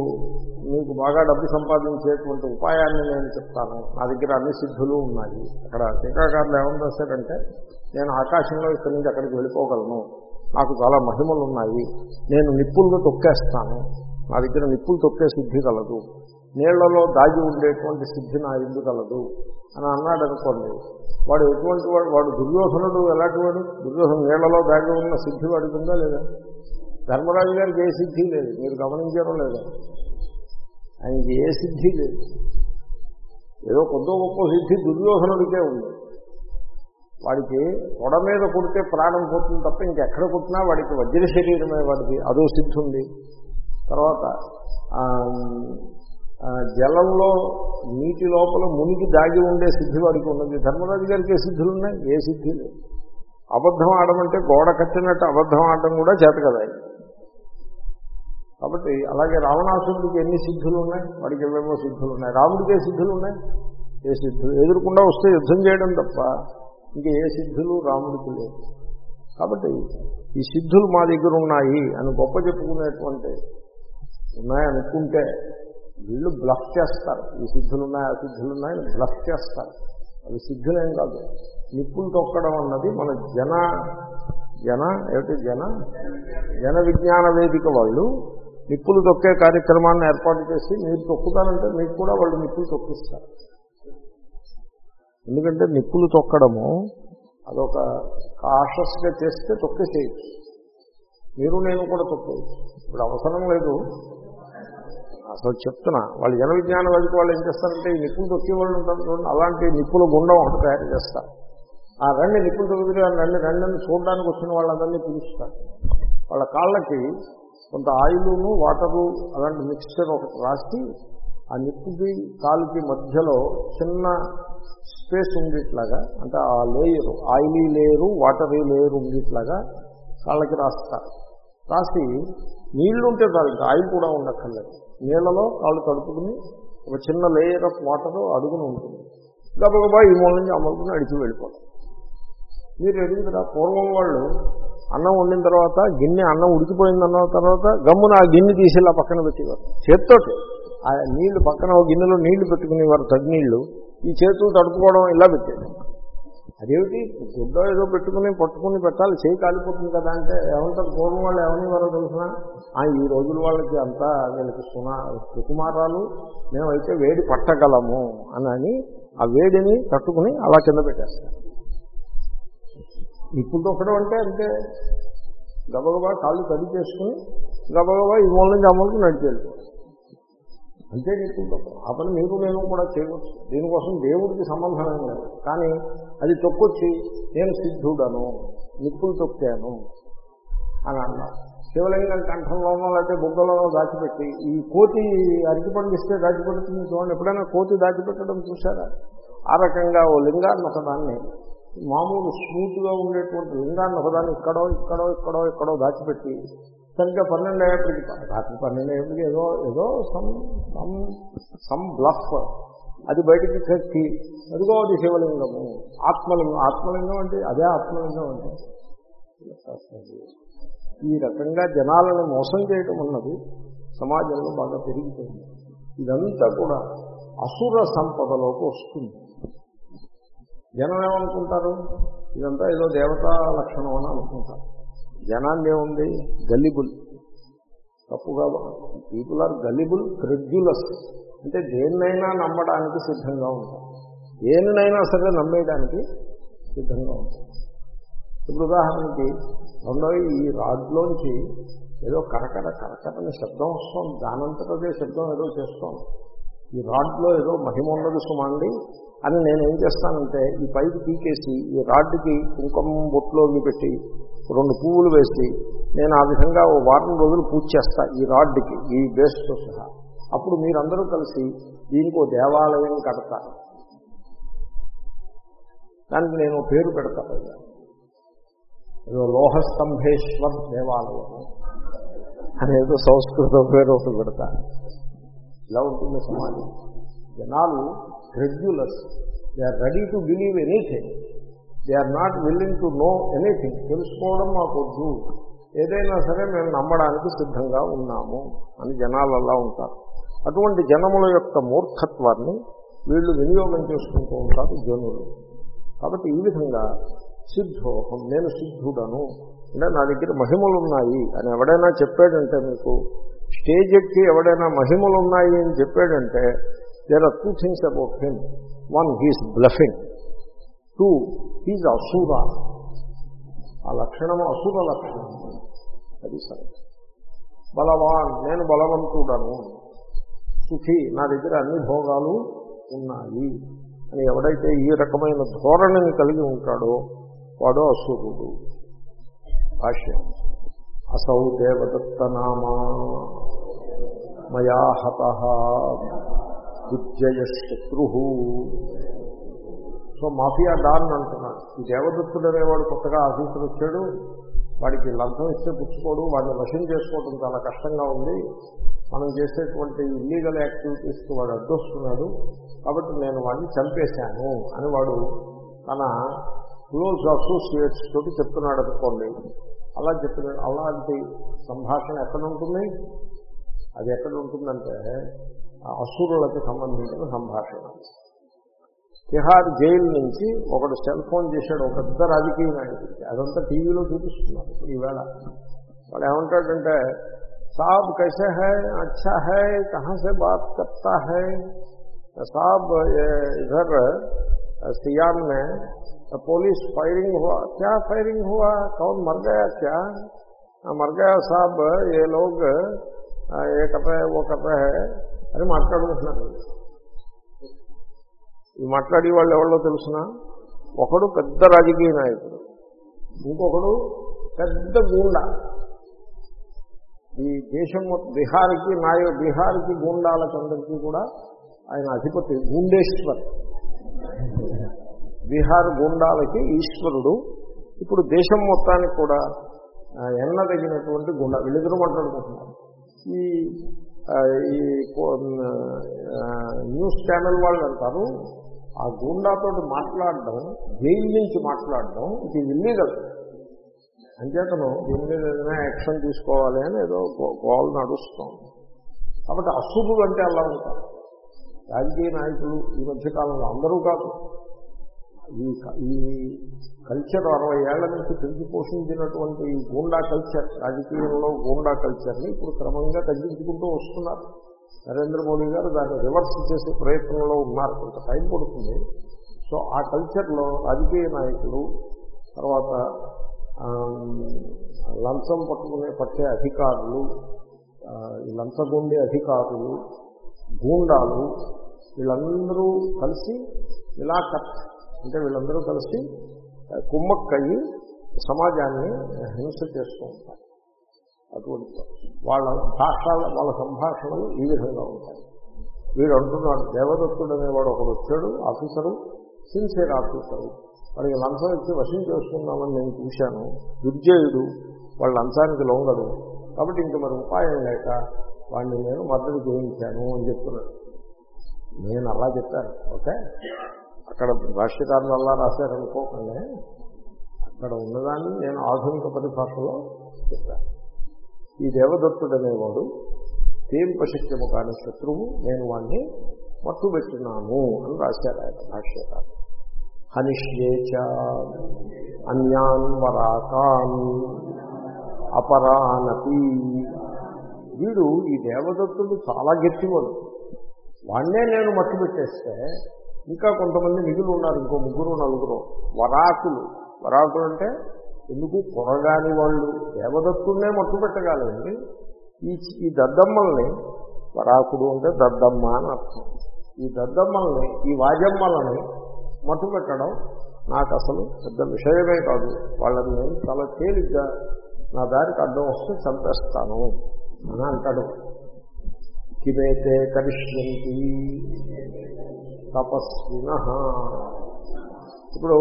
మీకు బాగా డబ్బు సంపాదించేటువంటి ఉపాయాన్ని నేను చెప్తాను. నా దగ్గర అన్ని సిద్ధులు ఉన్నాయి. అక్కడ టీకాకారులు ఏమని రాశారంటే నేను ఆకాశంలో ఇక్కడి నుంచి అక్కడికి వెళ్ళిపోగలను. నాకు చాలా మహిమలు ఉన్నాయి. నేను నిప్పుల్లో తొక్కేస్తాను. నా దగ్గర నిప్పులు తొక్కే సిద్ధి కలదు. నీళ్ళలో దాగి ఉండేటువంటి సిద్ధి నా ఇల్లు కలదు. అని అన్నాడు అనుకోండి. వాడు ఎటువంటి వాడు వాడు దుర్యోధనుడు ఎలాంటి వాడు? దుర్యోధన నీళ్ళలో దాగి ఉన్న సిద్ధి వాడికి ఉందా లేదా? ధర్మరాజు గారికి ఏ సిద్ధి లేదు. మీరు గమనించడం లేదు. ఆయనకి ఏ సిద్ధి లేదు. ఏదో కొద్దో గొప్ప సిద్ధి దుర్యోధనుడికే ఉంది. వాడికి తొడ మీద కొడితే ప్రాణం పోతుంది తప్ప ఇంకెక్కడ కొట్టినా వాడికి వజ్ర శరీరమే వాడికి అదో సిద్ధి ఉంది. తర్వాత జలంలో నీటి లోపల మునికి దాగి ఉండే సిద్ధి వాడికి ఉన్నది. ధర్మరాజు గారికి ఏ సిద్ధులు ఉన్నాయి? ఏ సిద్ధి లేదు. అబద్ధం ఆడమంటే గోడ కట్టినట్టు అబద్ధం ఆడడం కూడా చేత కదా కాబట్టి అలాగే రావణాసురుడికి ఎన్ని సిద్ధులు ఉన్నాయి వాడికి ఏవేవో సిద్ధులు ఉన్నాయి రాముడికి ఏ సిద్ధులు ఉన్నాయి ఏ సిద్ధులు ఎదురుకుండా వస్తే యుద్ధం చేయడం తప్ప ఇంక ఏ సిద్ధులు రాముడికి లేదు కాబట్టి ఈ సిద్ధులు మా దగ్గర ఉన్నాయి అని గొప్ప చెప్పుకునేటువంటి ఉన్నాయనుకుంటే వీళ్ళు బ్లఫ్ చేస్తారు. ఈ సిద్ధులు ఉన్నాయి ఆ సిద్ధులు ఉన్నాయి బ్లఫ్ చేస్తారు. అవి సిద్ధులేం కాదు. నిప్పులు తొక్కడం అన్నది మన జన జన ఏమిటి జన? జన విజ్ఞాన వేదిక వాళ్ళు నిప్పులు తొక్కే కార్యక్రమాన్ని ఏర్పాటు చేసి మీరు తొక్కుతారంటే మీకు కూడా వాళ్ళు నిప్పులు తొక్కిస్తారు. ఎందుకంటే నిప్పులు తొక్కడము అదొక కాషస్గా చేస్తే తొక్కేసేయచ్చు. మీరు నేను కూడా తొక్కేయచ్చు. ఇప్పుడు అవసరం లేదు. అసలు చెప్తున్నా వాళ్ళు జన విజ్ఞానం వాళ్ళకి వాళ్ళు ఏం చేస్తారంటే ఈ నిప్పులు తొక్కే వాళ్ళు ఉంటారు అలాంటి నిప్పుల గుండం ఒకటి తయారు చేస్తారు. ఆ రెండు నిప్పులు తొక్కితే రెండు రెండని చూడడానికి వచ్చిన వాళ్ళందరినీ పిలుస్తారు. వాళ్ళ కాళ్ళకి కొంత ఆయిలును వాటరు అలాంటి మిక్స్చర్ ఒకటి రాసి ఆ నిప్పుకి కాలుకి మధ్యలో చిన్న స్పేస్ ఉండేట్లాగా అంటే ఆ layer oily layer watery layer ఉండేట్లాగా కాళ్ళకి రాస్తారు రాసి నీళ్ళు ఉంటే చాలు ఇంకా ఆయిల్ కూడా ఉండక్కర్లేదు. నీళ్ళలో కాళ్ళు కడుపుకుని ఒక చిన్న లేయర్ ఆఫ్ వాటర్ అడుగున ఉంటుంది. గబగబా ఈ మూల నుంచి అమలుకుని అడిచి వెళ్ళిపోతాం. మీరు ఎదుగుదరా పూర్వం వాళ్ళు అన్నం వండిన తర్వాత గిన్నె అన్నం ఉడికిపోయిందన్న తర్వాత గమ్మున ఆ గిన్నె తీసి ఇలా పక్కన పెట్టేవారు. చేత్తోటి. ఆ నీళ్ళు పక్కన ఒక గిన్నెలో నీళ్ళు పెట్టుకునేవారు తగ్నీళ్ళు. ఈ చేతులు తడుపుకోవడం ఇలా పెట్టేది అదేమిటి? గుడ్డ ఏదో పెట్టుకుని పట్టుకుని పెట్టాలి. చేయి కాలిపోతుంది కదా అంటే ఏమంటారు? పూర్వం వాళ్ళు ఏమనేవారో తెలిసిన ఈ రోజుల వాళ్ళకి అంతా వీళ్ళకి సునా సుకుమారాలు మేమైతే వేడి పట్టగలము అని ఆ వేడిని తట్టుకుని అలా కింద పెట్టేస్తాం ఇప్పుడు తొక్కడం అంటే అంతే. గబగబా కాళ్ళు తడి చేసుకుని గబగబా ఈ మూల నుంచి అమలుకు నడిచి వెళ్ళిపోవాలి అంతే నిప్పులు తొక్కడం ఆ పని మీరు నేను కూడా చేయవచ్చు. దీనికోసం దేవుడికి సంబంధం ఏం లేదు. కానీ అది తొక్కొచ్చి నేను సిద్ధుడను నిప్పులు తొక్కాను అని అన్నారు. శివలింగం కంఠంలోనో లేకపోతే బుగ్గలోనో దాచిపెట్టి ఈ కోతి అరటిపండిస్తే దాచిపెడుతుంది చూడండి. ఎప్పుడైనా కోతి దాచిపెట్టడం చూసారా ఆ రకంగా ఓ లింగాన్ని ఒకదాన్ని మామూలు స్మూత్గా ఉండేటువంటి లింగాన్ని ఒకదాన్ని ఇక్కడో ఇక్కడో ఇక్కడో ఇక్కడో దాచిపెట్టి సరిగ్గా పన్నెండు అయ్యేప్పటికి రాత్రి పన్నెండు అయ్యేప్పటికి ఏదో ఏదో సమ్ సమ్ సమ్ బ్లఫ్. అది బయటికి కక్కి అదిగో అది శివలింగము. ఆత్మలింగం ఆత్మలింగం అంటే అదే ఆత్మలింగం అంటే. ఈ రకంగా జనాలను మోసం చేయటం అన్నది సమాజంలో బాగా పెరిగిపోయింది. ఇదంతా కూడా అసుర సంపదలోకి వస్తుంది. జనం ఏమనుకుంటారు? ఇదంతా ఏదో దేవతా లక్షణం అని అనుకుంటారు. జనాన్ని ఏముంది? గల్లిబుల్. తప్పుగా పీపుల్ ఆర్ గల్లిబుల్ క్రెడ్యులస్ అంటే దేన్నైనా నమ్మడానికి సిద్ధంగా ఉంటారు. దేనినైనా సరే నమ్మేయడానికి సిద్ధంగా ఉంటారు. ఇప్పుడు ఉదాహరణకి రెండో ఈ రాడ్లోంచి ఏదో కరకర కరకరని శబ్దం వస్తుంది. దానంతటదే శబ్దం ఏదో చేస్తాం ఈ రాడ్లో ఏదో మహిమ ఉన్నది సుమండి. అని నేను ఏం చేస్తానంటే ఈ పైకి పీకేసి ఈ రాడ్కి కుంకుమ బొట్టులోకి పెట్టి రెండు పువ్వులు వేసి నేను ఆ విధంగా ఓ వారం రోజులు పూజ చేస్తా ఈ రాడ్కి ఈ బేస్తో సహా. అప్పుడు మీరందరూ కలిసి దీనికి ఓ దేవాలయం కడతారు దానికి నేను పేరు పెడతాను ఏదో లోహస్తంభేశ్వర్ దేవాలయం అనేదో సంస్కృత పేరు ఒకటి పెడతా. ఇలా ఉంటుంది సమాజం. జనాలు regulars they are ready to believe anything they are not willing to know anything తెలుసుకోవడం మాకొద్దు. ఏదైనా సరే మేము నమ్మడానికి సిద్ధంగా ఉన్నాము అని జనాలు అలా ఉంటారు. అటువంటి జనముల యొక్క మూర్ఖత్వాన్ని వీళ్ళు వినియోగం చేసుకుంటూ ఉంటారు జనులు. కాబట్టి ఈ విధంగా సిద్ధోహం నేను సిద్ధుడను అంటే నా దగ్గర మహిమలు ఉన్నాయి అని ఎవడైనా చెప్పాడంటే మీకు స్టేజ్ ఎక్కి ఎవడైనా మహిమలు ఉన్నాయి అని చెప్పాడంటే there are two things about him. One he one bluffing. Bluffing he is asura. ఆ లక్షణము అసుర లక్షణం. అది సరే బలవాన్ నేను బలవంతుడను. సుఖి నా దగ్గర అన్ని భోగాలు ఉన్నాయి. అని ఎవడైతే ఈ రకమైన ధోరణిని కలిగి ఉంటాడో వాడు అసురుడు. భాష్యం. అసౌ దేవదత్తనామా మయా హత. విద్యయశత్రు సో మాఫియా డాన్ అంటున్నాడు. ఈ దేవదత్తుడు అనేవాడు కొత్తగా ఆఫీసులు వచ్చాడు వాడికి లంచం ఇస్తే పుచ్చుకోడు. వాడిని వశం చేసుకోవడం చాలా కష్టంగా ఉంది. మనం చేసేటువంటి ఇల్లీగల్ యాక్టివిటీస్కి వాడు అడ్డొస్తున్నాడు. కాబట్టి నేను వాడిని చంపేశాను అని వాడు తన క్లోజ్ అసోసియేట్స్ తోటి చెప్తున్నాడు అనుకోండి. అలా చెప్పిన అలాంటి సంభాషణ ఎక్కడ ఉంటుంది? అది ఎక్కడ ఉంటుందంటే అసురులకు సంబంధించిన సంభాషణ తిహార్ జైలు నుంచి ఒకడు సెల్ ఫోన్ చేశాడు ఒక పెద్ద రాజకీయ నాయకుడికి అదంతా టీవీలో చూపిస్తున్నారు ఈవేళ వాడు ఏమంటాడంటే साहब कैसे है अच्छा है कहाँ से बात करता है साहब इधर सियान में पुलिस फायरिंग हुआ क्या फायरिंग हुआ कौन मर गया क्या मर गया साहब ये लोग ఆ, ఏ కథ ఓ కథ అని మాట్లాడుకుంటున్నారు. ఈ మాట్లాడే వాళ్ళు ఎవరో తెలుసిన? ఒకడు పెద్ద రాజకీయ నాయకుడు ఇంకొకడు పెద్ద గూండా. ఈ దేశం మొత్తం బీహార్కి నాయ బీహార్కి గూండాలకందరికీ కూడా ఆయన అధిపతి గూండేశ్వర్. బీహార్ గూండాలకి ఈశ్వరుడు. ఇప్పుడు దేశం మొత్తానికి కూడా ఎన్నదగినటువంటి గుండా. వీళ్ళిద్దరూ మాట్లాడుకుంటున్నారు. ఈ ఈ న్యూస్ ఛానల్ వాళ్ళు అంటారు ఆ గూండాతో మాట్లాడడం జైలు నుంచి మాట్లాడడం ఇది ఇల్లీగల్. అంచేతను దీని మీద ఏదైనా యాక్షన్ తీసుకోవాలి అని ఏదో గోల్ నడుస్తాం కాబట్టి అశుభులు అంటే అలా ఉంటారు. రాజకీయ నాయకులు ఈ మధ్యకాలంలో అందరూ కాదు. ఈ ఈ కల్చర్ అరవై ఏళ్ళ నుంచి పెంచి పోషించినటువంటి ఈ గూండా కల్చర్ రాజకీయంలో గూండా కల్చర్ని ఇప్పుడు క్రమంగా తగ్గించుకుంటూ వస్తున్నారు. నరేంద్ర మోడీ గారు దాన్ని రివర్స్ చేసే ప్రయత్నంలో ఉన్నారు. కొంత టైం పడుతుంది. సో ఆ కల్చర్లో రాజకీయ నాయకులు తర్వాత లంచం పట్టుకునే పట్టే అధికారులు ఆ, లంచగొండే అధికారులు గూండాలు వీళ్ళందరూ కలిసి ఇలా కట్ అంటే వీళ్ళందరూ కలిసి కుమ్మక్కయ్యి సమాజాన్ని హింస చేస్తూ ఉంటారు. అటువంటి వాళ్ళ భాష వాళ్ళ సంభాషణలు ఈ విధంగా ఉంటాయి. వీడు అంటున్నాడు దేవదత్తుడు అనేవాడు ఒకడు వచ్చాడు ఆఫీసరు సిన్సియర్ ఆఫీసరు. వాడికి లంచం ఇచ్చి వశం చేసుకున్నామని నేను చూశాను. దుర్జయుడు వాళ్ళ లంచానికి లొంగడు. కాబట్టి ఇంక మరి ఉపాయం లేక వాడిని నేను మద్దతు చేయించాను అని చెప్తున్నాడు నేను అలా చెప్పాను ఓకే? అక్కడ భాష్యకారులు అలా రాశారనుకోకుండా అక్కడ ఉన్నదాన్ని నేను ఆధునిక పరిభాషలో చెప్పాను. ఈ దేవదత్తుడు అనేవాడు తేంపశక్యము కాని శత్రువు నేను వాణ్ణి మట్టుబెట్టినాను అని రాశారు ఆయన భాష్యకారు హనిష్యేచ అన్యాన్ వరాకాన్ అపరానతి. వీడు ఈ దేవదత్తుడు చాలా గట్టివాడు. వాణ్ణే నేను మట్టు పెట్టేస్తే ఇంకా కొంతమంది మిగులు ఉన్నారు ఇంకో ముగ్గురు నలుగురు. వరాకులు. వరాకులు అంటే ఎందుకు కొరగాని వాళ్ళు? దేవదత్తున్నే మట్టు పెట్టగాలండి. ఈ ఈ దద్దమ్మల్ని వరాకుడు అంటే దద్దమ్మ అని అర్థం. ఈ దద్దమ్మల్ని ఈ వాజమ్మలని మట్టు పెట్టడం నాకు అసలు పెద్ద విషయమే కాదు. వాళ్ళని నేను చాలా తేలిగ్గా నా దారికి అడ్డం వస్తే చంపేస్తాను అని అంటాడు. కిమేతే కరిష్యంతి. తపస్విన. ఇప్పుడు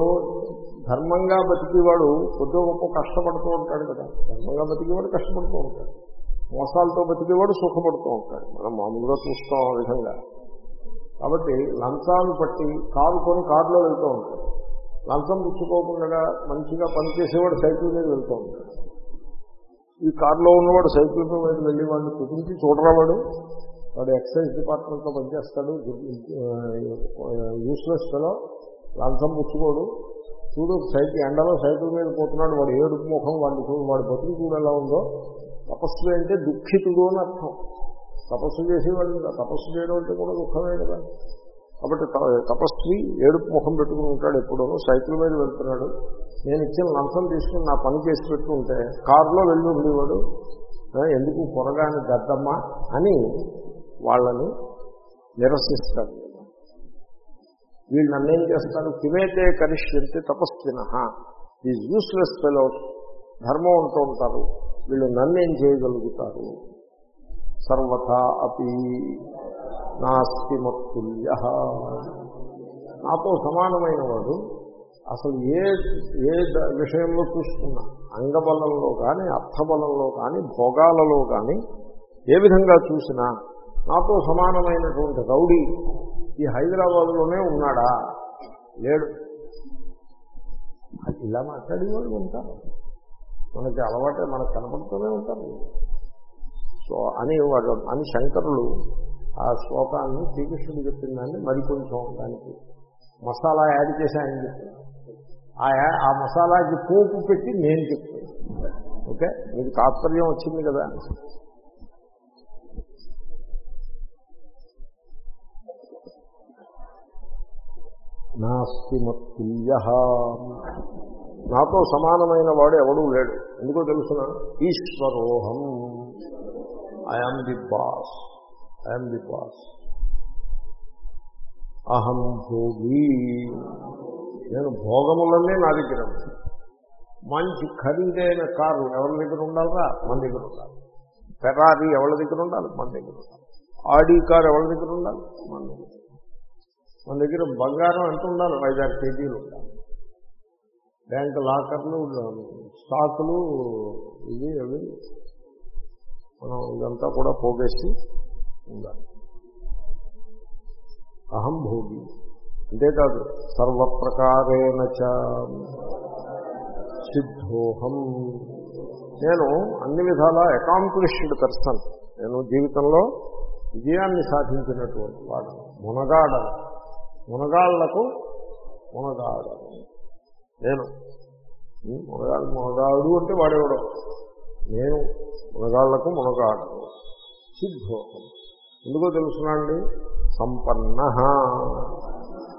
ధర్మంగా బతికేవాడు కొద్ది గొప్ప కష్టపడుతూ ఉంటాడు కదా. ధర్మంగా బతికేవాడు కష్టపడుతూ ఉంటాడు. మోసాలతో బతికేవాడు సుఖపడుతూ ఉంటాడు. మనం మామూలుగా చూస్తాం ఆ విధంగా. కాబట్టి లంచాలు పట్టి కారు కొని కారులో వెళ్తూ ఉంటాడు. లంచం పుచ్చుకోకుండా మంచిగా పనిచేసేవాడు సైకిల్ మీద వెళ్తూ ఉంటాడు. ఈ కారులో ఉన్నవాడు సైకిల్ మీద వెళ్ళి వాడిని కుదిరించి చూడరావాడు. వాడు ఎక్సైజ్ డిపార్ట్మెంట్లో పనిచేస్తాడు. యూస్లెస్ ఫెలో లంచం పుచ్చుకోడు. చూడు సైకిల్ ఎండలో సైకిల్ మీద పోతున్నాడు వాడు ఏడుపు ముఖం వాడిని చూడు వాడు బతుకు చూడు ఎలా ఉందో. తపస్సు అంటే దుఃఖితుడు అని అర్థం. తపస్సు చేసేవాడు తపస్సు చేయడం అంటే కూడా దుఃఖమే కదా. కాబట్టి తపస్వి ఏడుపు ముఖం పెట్టుకుని ఉంటాడు ఎప్పుడూ. సైకిల్ మీద వెళ్తున్నాడు. నేను ఇచ్చిన లంచం తీసుకుని నా పని చేసి పెట్టుకుంటే కారులో వెళ్ళి ఉండేవాడు. ఎందుకు పొరగాని గద్దమ్మ అని వాళ్ళని నిరసిస్తారు. వీళ్ళు నన్నేం చేస్తారు? కిమేతే కరిష్యంతే తపస్విన. ఈజ్ యూస్లెస్ ఫెలోస్ ధర్మం అంటూ ఉంటారు. వీళ్ళు నన్నేం చేయగలుగుతారు? సర్వథా అపి నాస్తి మత్తుల్య. నాతో సమానమైన వాడు అసలు ఏ ఏ విషయంలో చూసుకున్నా అంగబలంలో కానీ అర్థబలంలో కానీ భోగాలలో కానీ ఏ విధంగా చూసినా నాతో సమానమైనటువంటి రౌడీ ఈ హైదరాబాద్లోనే ఉన్నాడా? లేడు. ఇలా ఇలా మాట్లాడేవాళ్ళు ఉంటారు. మనకి అలవాటే మనకు కనపడుతూనే ఉంటారు. సో అని వాడు అని శంకరులు ఆ శ్లోకాన్ని శ్రీకృష్ణుడు చెప్పిన దాన్ని మరికొంచెం దానికి మసాలా యాడ్ చేసి ఆయన చెప్తాను ఆ ఆ మసాలాకి పోపు పెట్టి నేను చెప్తాను. ఓకే? మీకు తాత్పర్యం వచ్చింది కదా? నాస్తి మత్తుల్య నాతో సమానమైన వాడు ఎవడూ లేడు. ఎందుకో తెలుసిన? ఈశ్వరోహం. I'm the boss I'm the boss అహం భోగి. నేను భోగములన్నీ నా దగ్గర మంచి ఖరీదైన కారు ఎవరి దగ్గర ఉండాలరా? మన దగ్గర ఉండాలి. ఫెరారీ ఎవరి దగ్గర ఉండాలి? మన దగ్గర ఉండాలి. ఆడి కారు ఎవరి దగ్గర ఉండాలి? మన దగ్గర మన దగ్గర బంగారం ఎంత ఉండాలి? ఐదారు కేజీలు ఉండాలి. బ్యాంక్ లాకర్లు స్టాకులు ఇవి అవి. మనం ఇదంతా కూడా పోగేసి ఉండాలి. అహం భోగి. అంతేకాదు సర్వప్రకారేణ సిద్ధోహం. నేను అన్ని విధాల అకాంప్లిష్డ్ పర్సన్ నేను జీవితంలో విజయాన్ని సాధించినటువంటి వాడు. మునగాడను మునగాళ్ళకు మునగాడను నేను. మునగాడు మునగాడు అంటే వాడేవాడు? నేను మునగాళ్ళకు మునగాడను సిద్ధోహం. ఎందుకో తెలుసునండి సంపన్న.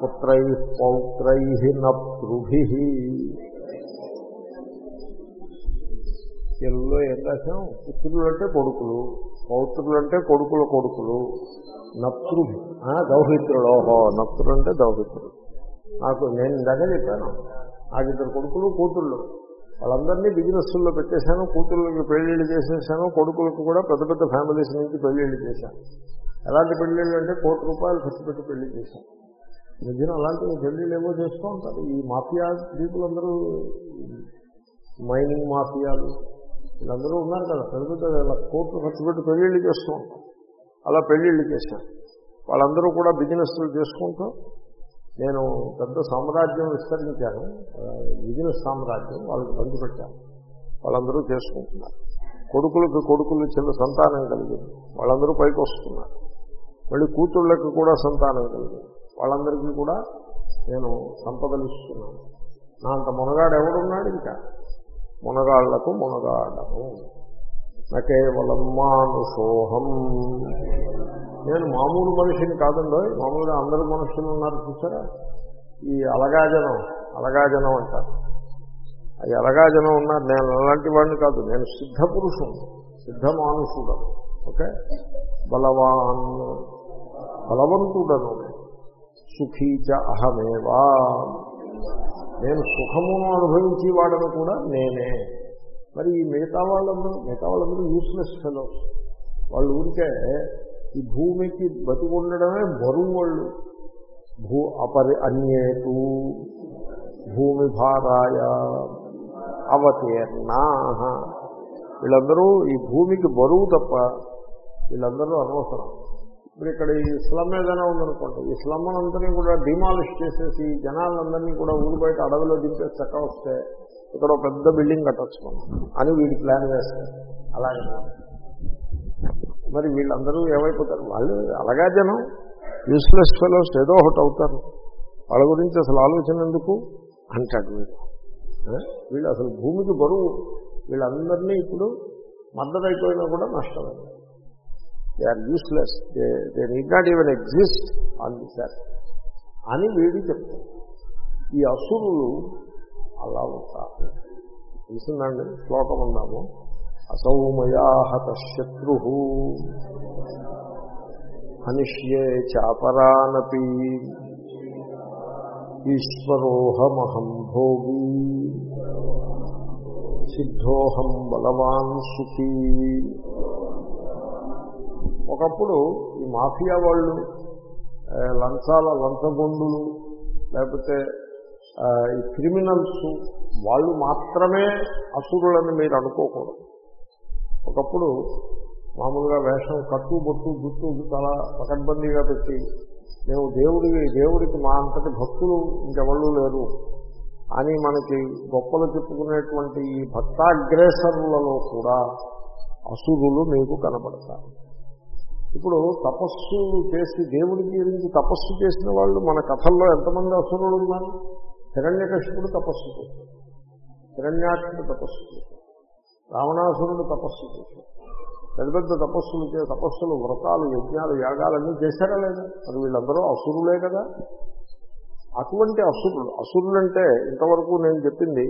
పుత్రై పౌత్రై నృభి తెలుగులో ఏం రాశాం పుత్రులు అంటే కొడుకులు. పౌత్రులు అంటే కొడుకుల. కొడుకులు నప్తృభి దౌహిత్రుడు. ఓహో నప్తుడు అంటే దౌహిత్రుడు. నాకు నేను ఇందాక చెప్పాను. నాకు ఇద్దరు కొడుకులు కూతుళ్ళు. వాళ్ళందరినీ బిజినెస్ల్లో పెట్టేశాను కూతుళ్ళకి పెళ్ళిళ్ళు చేసేసాను కొడుకులకు కూడా పెద్ద పెద్ద ఫ్యామిలీస్ నుంచి పెళ్ళిళ్ళు చేశాను. ఎలాంటి పెళ్ళిళ్ళు అంటే కోటి రూపాయలు ఖర్చు పెట్టి పెళ్ళి చేశాను. ఈ మధ్యన అలాంటి పెళ్ళిళ్ళు ఏమో చేస్తూ ఉంటారు. ఈ మాఫియా పీపుల్ మైనింగ్ మాఫియాలు వీళ్ళందరూ ఉన్నారు కదా పెద్ద పెద్ద కోట్లు ఖర్చు పెట్టి పెళ్ళిళ్ళు చేస్తూ అలా పెళ్ళిళ్ళు చేశారు. వాళ్ళందరూ కూడా బిజినెస్లు చేసుకుంటూ నేను పెద్ద సామ్రాజ్యం విస్తరించాను. బిజినెస్ సామ్రాజ్యం వాళ్ళకి పంచిపెట్టాను వాళ్ళందరూ చేసుకుంటున్నారు. కొడుకులకు కొడుకులు చిన్న సంతానం కలిగింది. వాళ్ళందరూ పైకి వస్తున్నారు. మళ్ళీ కూతుళ్ళకి కూడా సంతానం కలిగింది. వాళ్ళందరికీ కూడా నేను సంపదలు ఇస్తున్నాను. నా అంత మునగాడు ఎవడున్నాడు ఇంకా? మునగాళ్ళకు మునగాడను. నా కేవలం మానుషోహం. నేను మామూలు మనిషిని కాదండి మామూలుగా అందరు మనుషులు ఉన్నారు చూసారా? ఈ అలగాజనం అలగాజనం అంటారు. అది అలగాజనం ఉన్నారు నేను అలాంటి వాడిని కాదు నేను సిద్ధ పురుషుడు సిద్ధ మానుషుడు ఓకే? బలవాన్ బలవంతుడను. సుఖీచ అహమేవా. నేను సుఖమును అనుభవించి వాడను కూడా నేనే. మరి ఈ మిగతా వాళ్ళందరూ మిగతా వాళ్ళందరూ యూస్లెస్ ఫెలోస్ వాళ్ళు ఊరికే ఈ భూమికి బతికుండడమే బరువు వాళ్ళు. భూ అపరి అన్యేతు భూమి భారాయ అవతీర్ణా. వీళ్ళందరూ ఈ భూమికి బరువు తప్ప వీళ్ళందరూ అనవసరం. ఇప్పుడు ఇక్కడ ఈ స్లమ్ ఏదైనా ఉందనుకోండి ఈ స్లమ్ అందరినీ కూడా డిమాలిష్ చేసేసి జనాలందరినీ కూడా ఊరు బయట అడవిలో దింపేసి చక్క వస్తే ఇక్కడ ఒక పెద్ద బిల్డింగ్ కట్టచ్చు మనం అని వీడి ప్లాన్ వేస్తారు. అలాగే మరి వీళ్ళందరూ ఏమైపోతారు? వాళ్ళు అలాగా జనం. యూస్లెస్ ఫెలోస్ ఏదో ఒకటి అవుతారు. వాళ్ళ గురించి అసలు ఆలోచన ఎందుకు? అంటాడు వీడు. వీళ్ళు అసలు భూమికి బరువు. వీళ్ళందరినీ ఇప్పుడు మద్దతు అయిపోయినా కూడా నష్టమైంది they are useless they they need not even exist on the set అని వీడి చెప్తారు ఈ అసురులు అలా ఉంటారు. తెలిసిందండి శ్లోకం ఉన్నాము అసౌమయాహత శత్రు హనిష్యే చాపరానపి ఈశ్వరోహమహం భోగి సిద్ధోహం బలవాన్ సుఖీ ఒకప్పుడు ఈ మాఫియా వాళ్ళు లంచాల లంచగొండులు లేకపోతే ఈ క్రిమినల్స్ వాళ్ళు మాత్రమే అసురులని మీరు అనుకోకూడదు. ఒకప్పుడు మామూలుగా వేషం కట్టు బొట్టు గుట్టు చాలా పకడ్బందీగా పెట్టి మేము దేవుడికి దేవుడికి మా అంతటి భక్తులు ఇంకెవళ్ళు లేరు అని మనకి గొప్పలు చెప్పుకునేటువంటి ఈ భక్తాగ్రేసరులలో కూడా అసురులు మీకు కనపడతారు. ఇప్పుడు తపస్సు చేసి దేవుడి గురించి తపస్సు చేసిన వాళ్ళు మన కథల్లో ఎంతమంది అసురులు ఉన్నారు? హిరణ్యకృష్ణుడు తపస్సు చేశాడు. హిరణ్యాక్షుడు తపస్సు చేశాడు. రావణాసురుడు తపస్సు చేశాడు. పెద్ద పెద్ద తపస్సులు చే తపస్సులు వ్రతాలు యజ్ఞాలు యాగాలన్నీ చేశారా లేదా? మరి వీళ్ళందరూ అసురులే కదా? అటువంటి అసురులు అసురులు అంటే ఇంతవరకు నేను చెప్పింది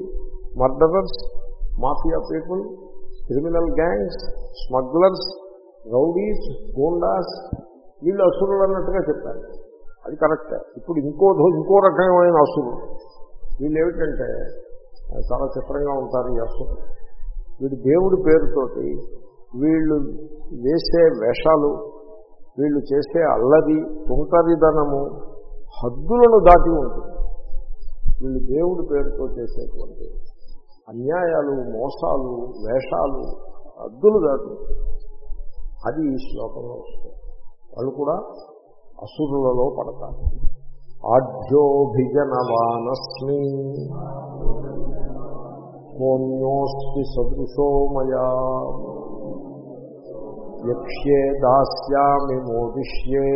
murderers mafia people criminal gangs smugglers rowdies goondas వీళ్ళు అసురులు అన్నట్టుగా చెప్పారు. అది కరెక్టే. ఇప్పుడు ఇంకో ఇంకో రకమైన అసురులు వీళ్ళు ఏమిటంటే చాలా చిత్రంగా ఉంటారు ఈ అసురులు వీడు దేవుడి పేరుతోటి వీళ్ళు వేసే వేషాలు వీళ్ళు చేసే అల్లరి తుంటరిదనము హద్దులను దాటి ఉంటుంది. వీళ్ళు దేవుడి పేరుతో చేసేటువంటి అన్యాయాలు మోసాలు వేషాలు హద్దులు దాటి అది ఈ శ్లోకంలో వస్తుంది. వాళ్ళు కూడా అసురులలో పడతారు. ఆఢ్యోభిజనవానస్మి కోన్యోస్తి సదృశో మయా. యక్ష్యే దాస్యామి మోదిష్యే.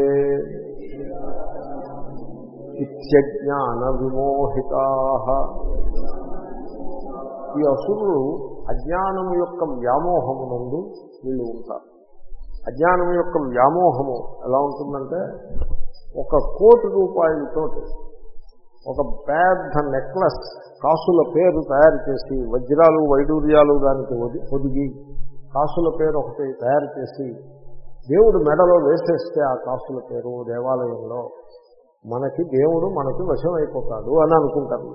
ఇత్యజ్ఞాన విమోహితా ఈ అసురులు అజ్ఞానము యొక్క వ్యామోహమునందు వీళ్ళు ఉంటారు. అజ్ఞానం యొక్క వ్యామోహము ఎలా ఉంటుందంటే ఒక కోటి రూపాయలతో ఒక పెద్ద నెక్లెస్ కాసుల పేరు తయారు చేసి వజ్రాలు వైడూర్యాలు దానికి ఒదిగి కాసుల పేరు ఒకటి తయారు చేసి దేవుడు మెడలో వేసేస్తే ఆ కాసుల పేరు దేవాలయంలో మనకి దేవుడు మనకి వశమైపోతాడు అని అనుకుంటారు.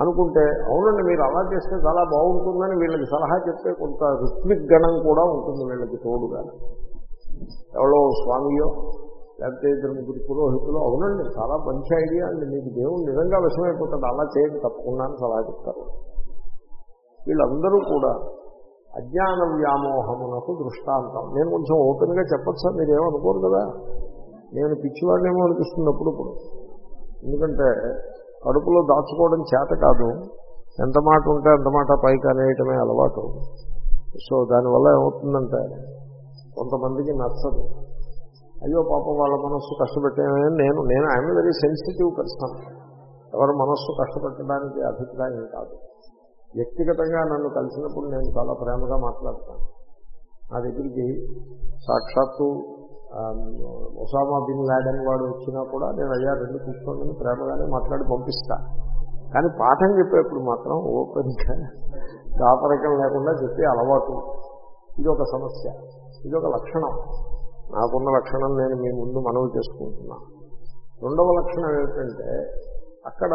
అనుకుంటే అవునండి మీరు అలా చేస్తే చాలా బాగుంటుందని వీళ్ళకి సలహా చెప్తే కొంత రుత్విక్ గణం కూడా ఉంటుంది వీళ్ళకి తోడుగా. ఎవరో స్వామియో లేకపోతే ఇద్దరు ముగ్గురు పురోహితులు అవునండి చాలా మంచి ఐడియా అండి మీకు దేవుడు నిజంగా విషమైపోతాడు అలా చేయండి తప్పకుండా అని సలహా చెప్తారు. వీళ్ళందరూ కూడా అజ్ఞాన వ్యామోహమునకు దృష్టాంతం. నేను కొంచెం ఓపెన్గా చెప్పచ్చు? సార్ మీరేమనుకోరు కదా? నేను పిచ్చివాడినేమో అనిపిస్తున్నప్పుడు ఇప్పుడు ఎందుకంటే కడుపులో దాచుకోవడం చేత కాదు. ఎంత మాట ఉంటే అంత మాట పైకి అనేయటమే అలవాటు. సో దానివల్ల ఏమవుతుందంటే కొంతమందికి నచ్చదు. అయ్యో పాపం వాళ్ళ మనస్సు కష్టపెట్టేమని నేను నేను ఐఎమ్ వెరీ సెన్సిటివ్ పర్సన్ ఎవరి మనస్సు కష్టపెట్టడానికి అభిప్రాయం కాదు. వ్యక్తిగతంగా నన్ను కలిసినప్పుడు నేను చాలా ప్రేమగా మాట్లాడతాను. నా దగ్గరికి సాక్షాత్తు ఒసామా బిన్ లాడన్ వాడు వచ్చినా కూడా నేను అయ్యా రెండు కూర్చోండి ప్రేమగానే మాట్లాడి పంపిస్తా. కానీ పాఠం చెప్పేప్పుడు మాత్రం ఓపెన్గా దాపరికం లేకుండా చెప్పే అలవాటు. ఇది ఒక సమస్య. ఇది ఒక లక్షణం. నాకున్న లక్షణం నేను మీ ముందు మనవి చేసుకుంటున్నాను రెండవ లక్షణం ఏమిటంటే అక్కడ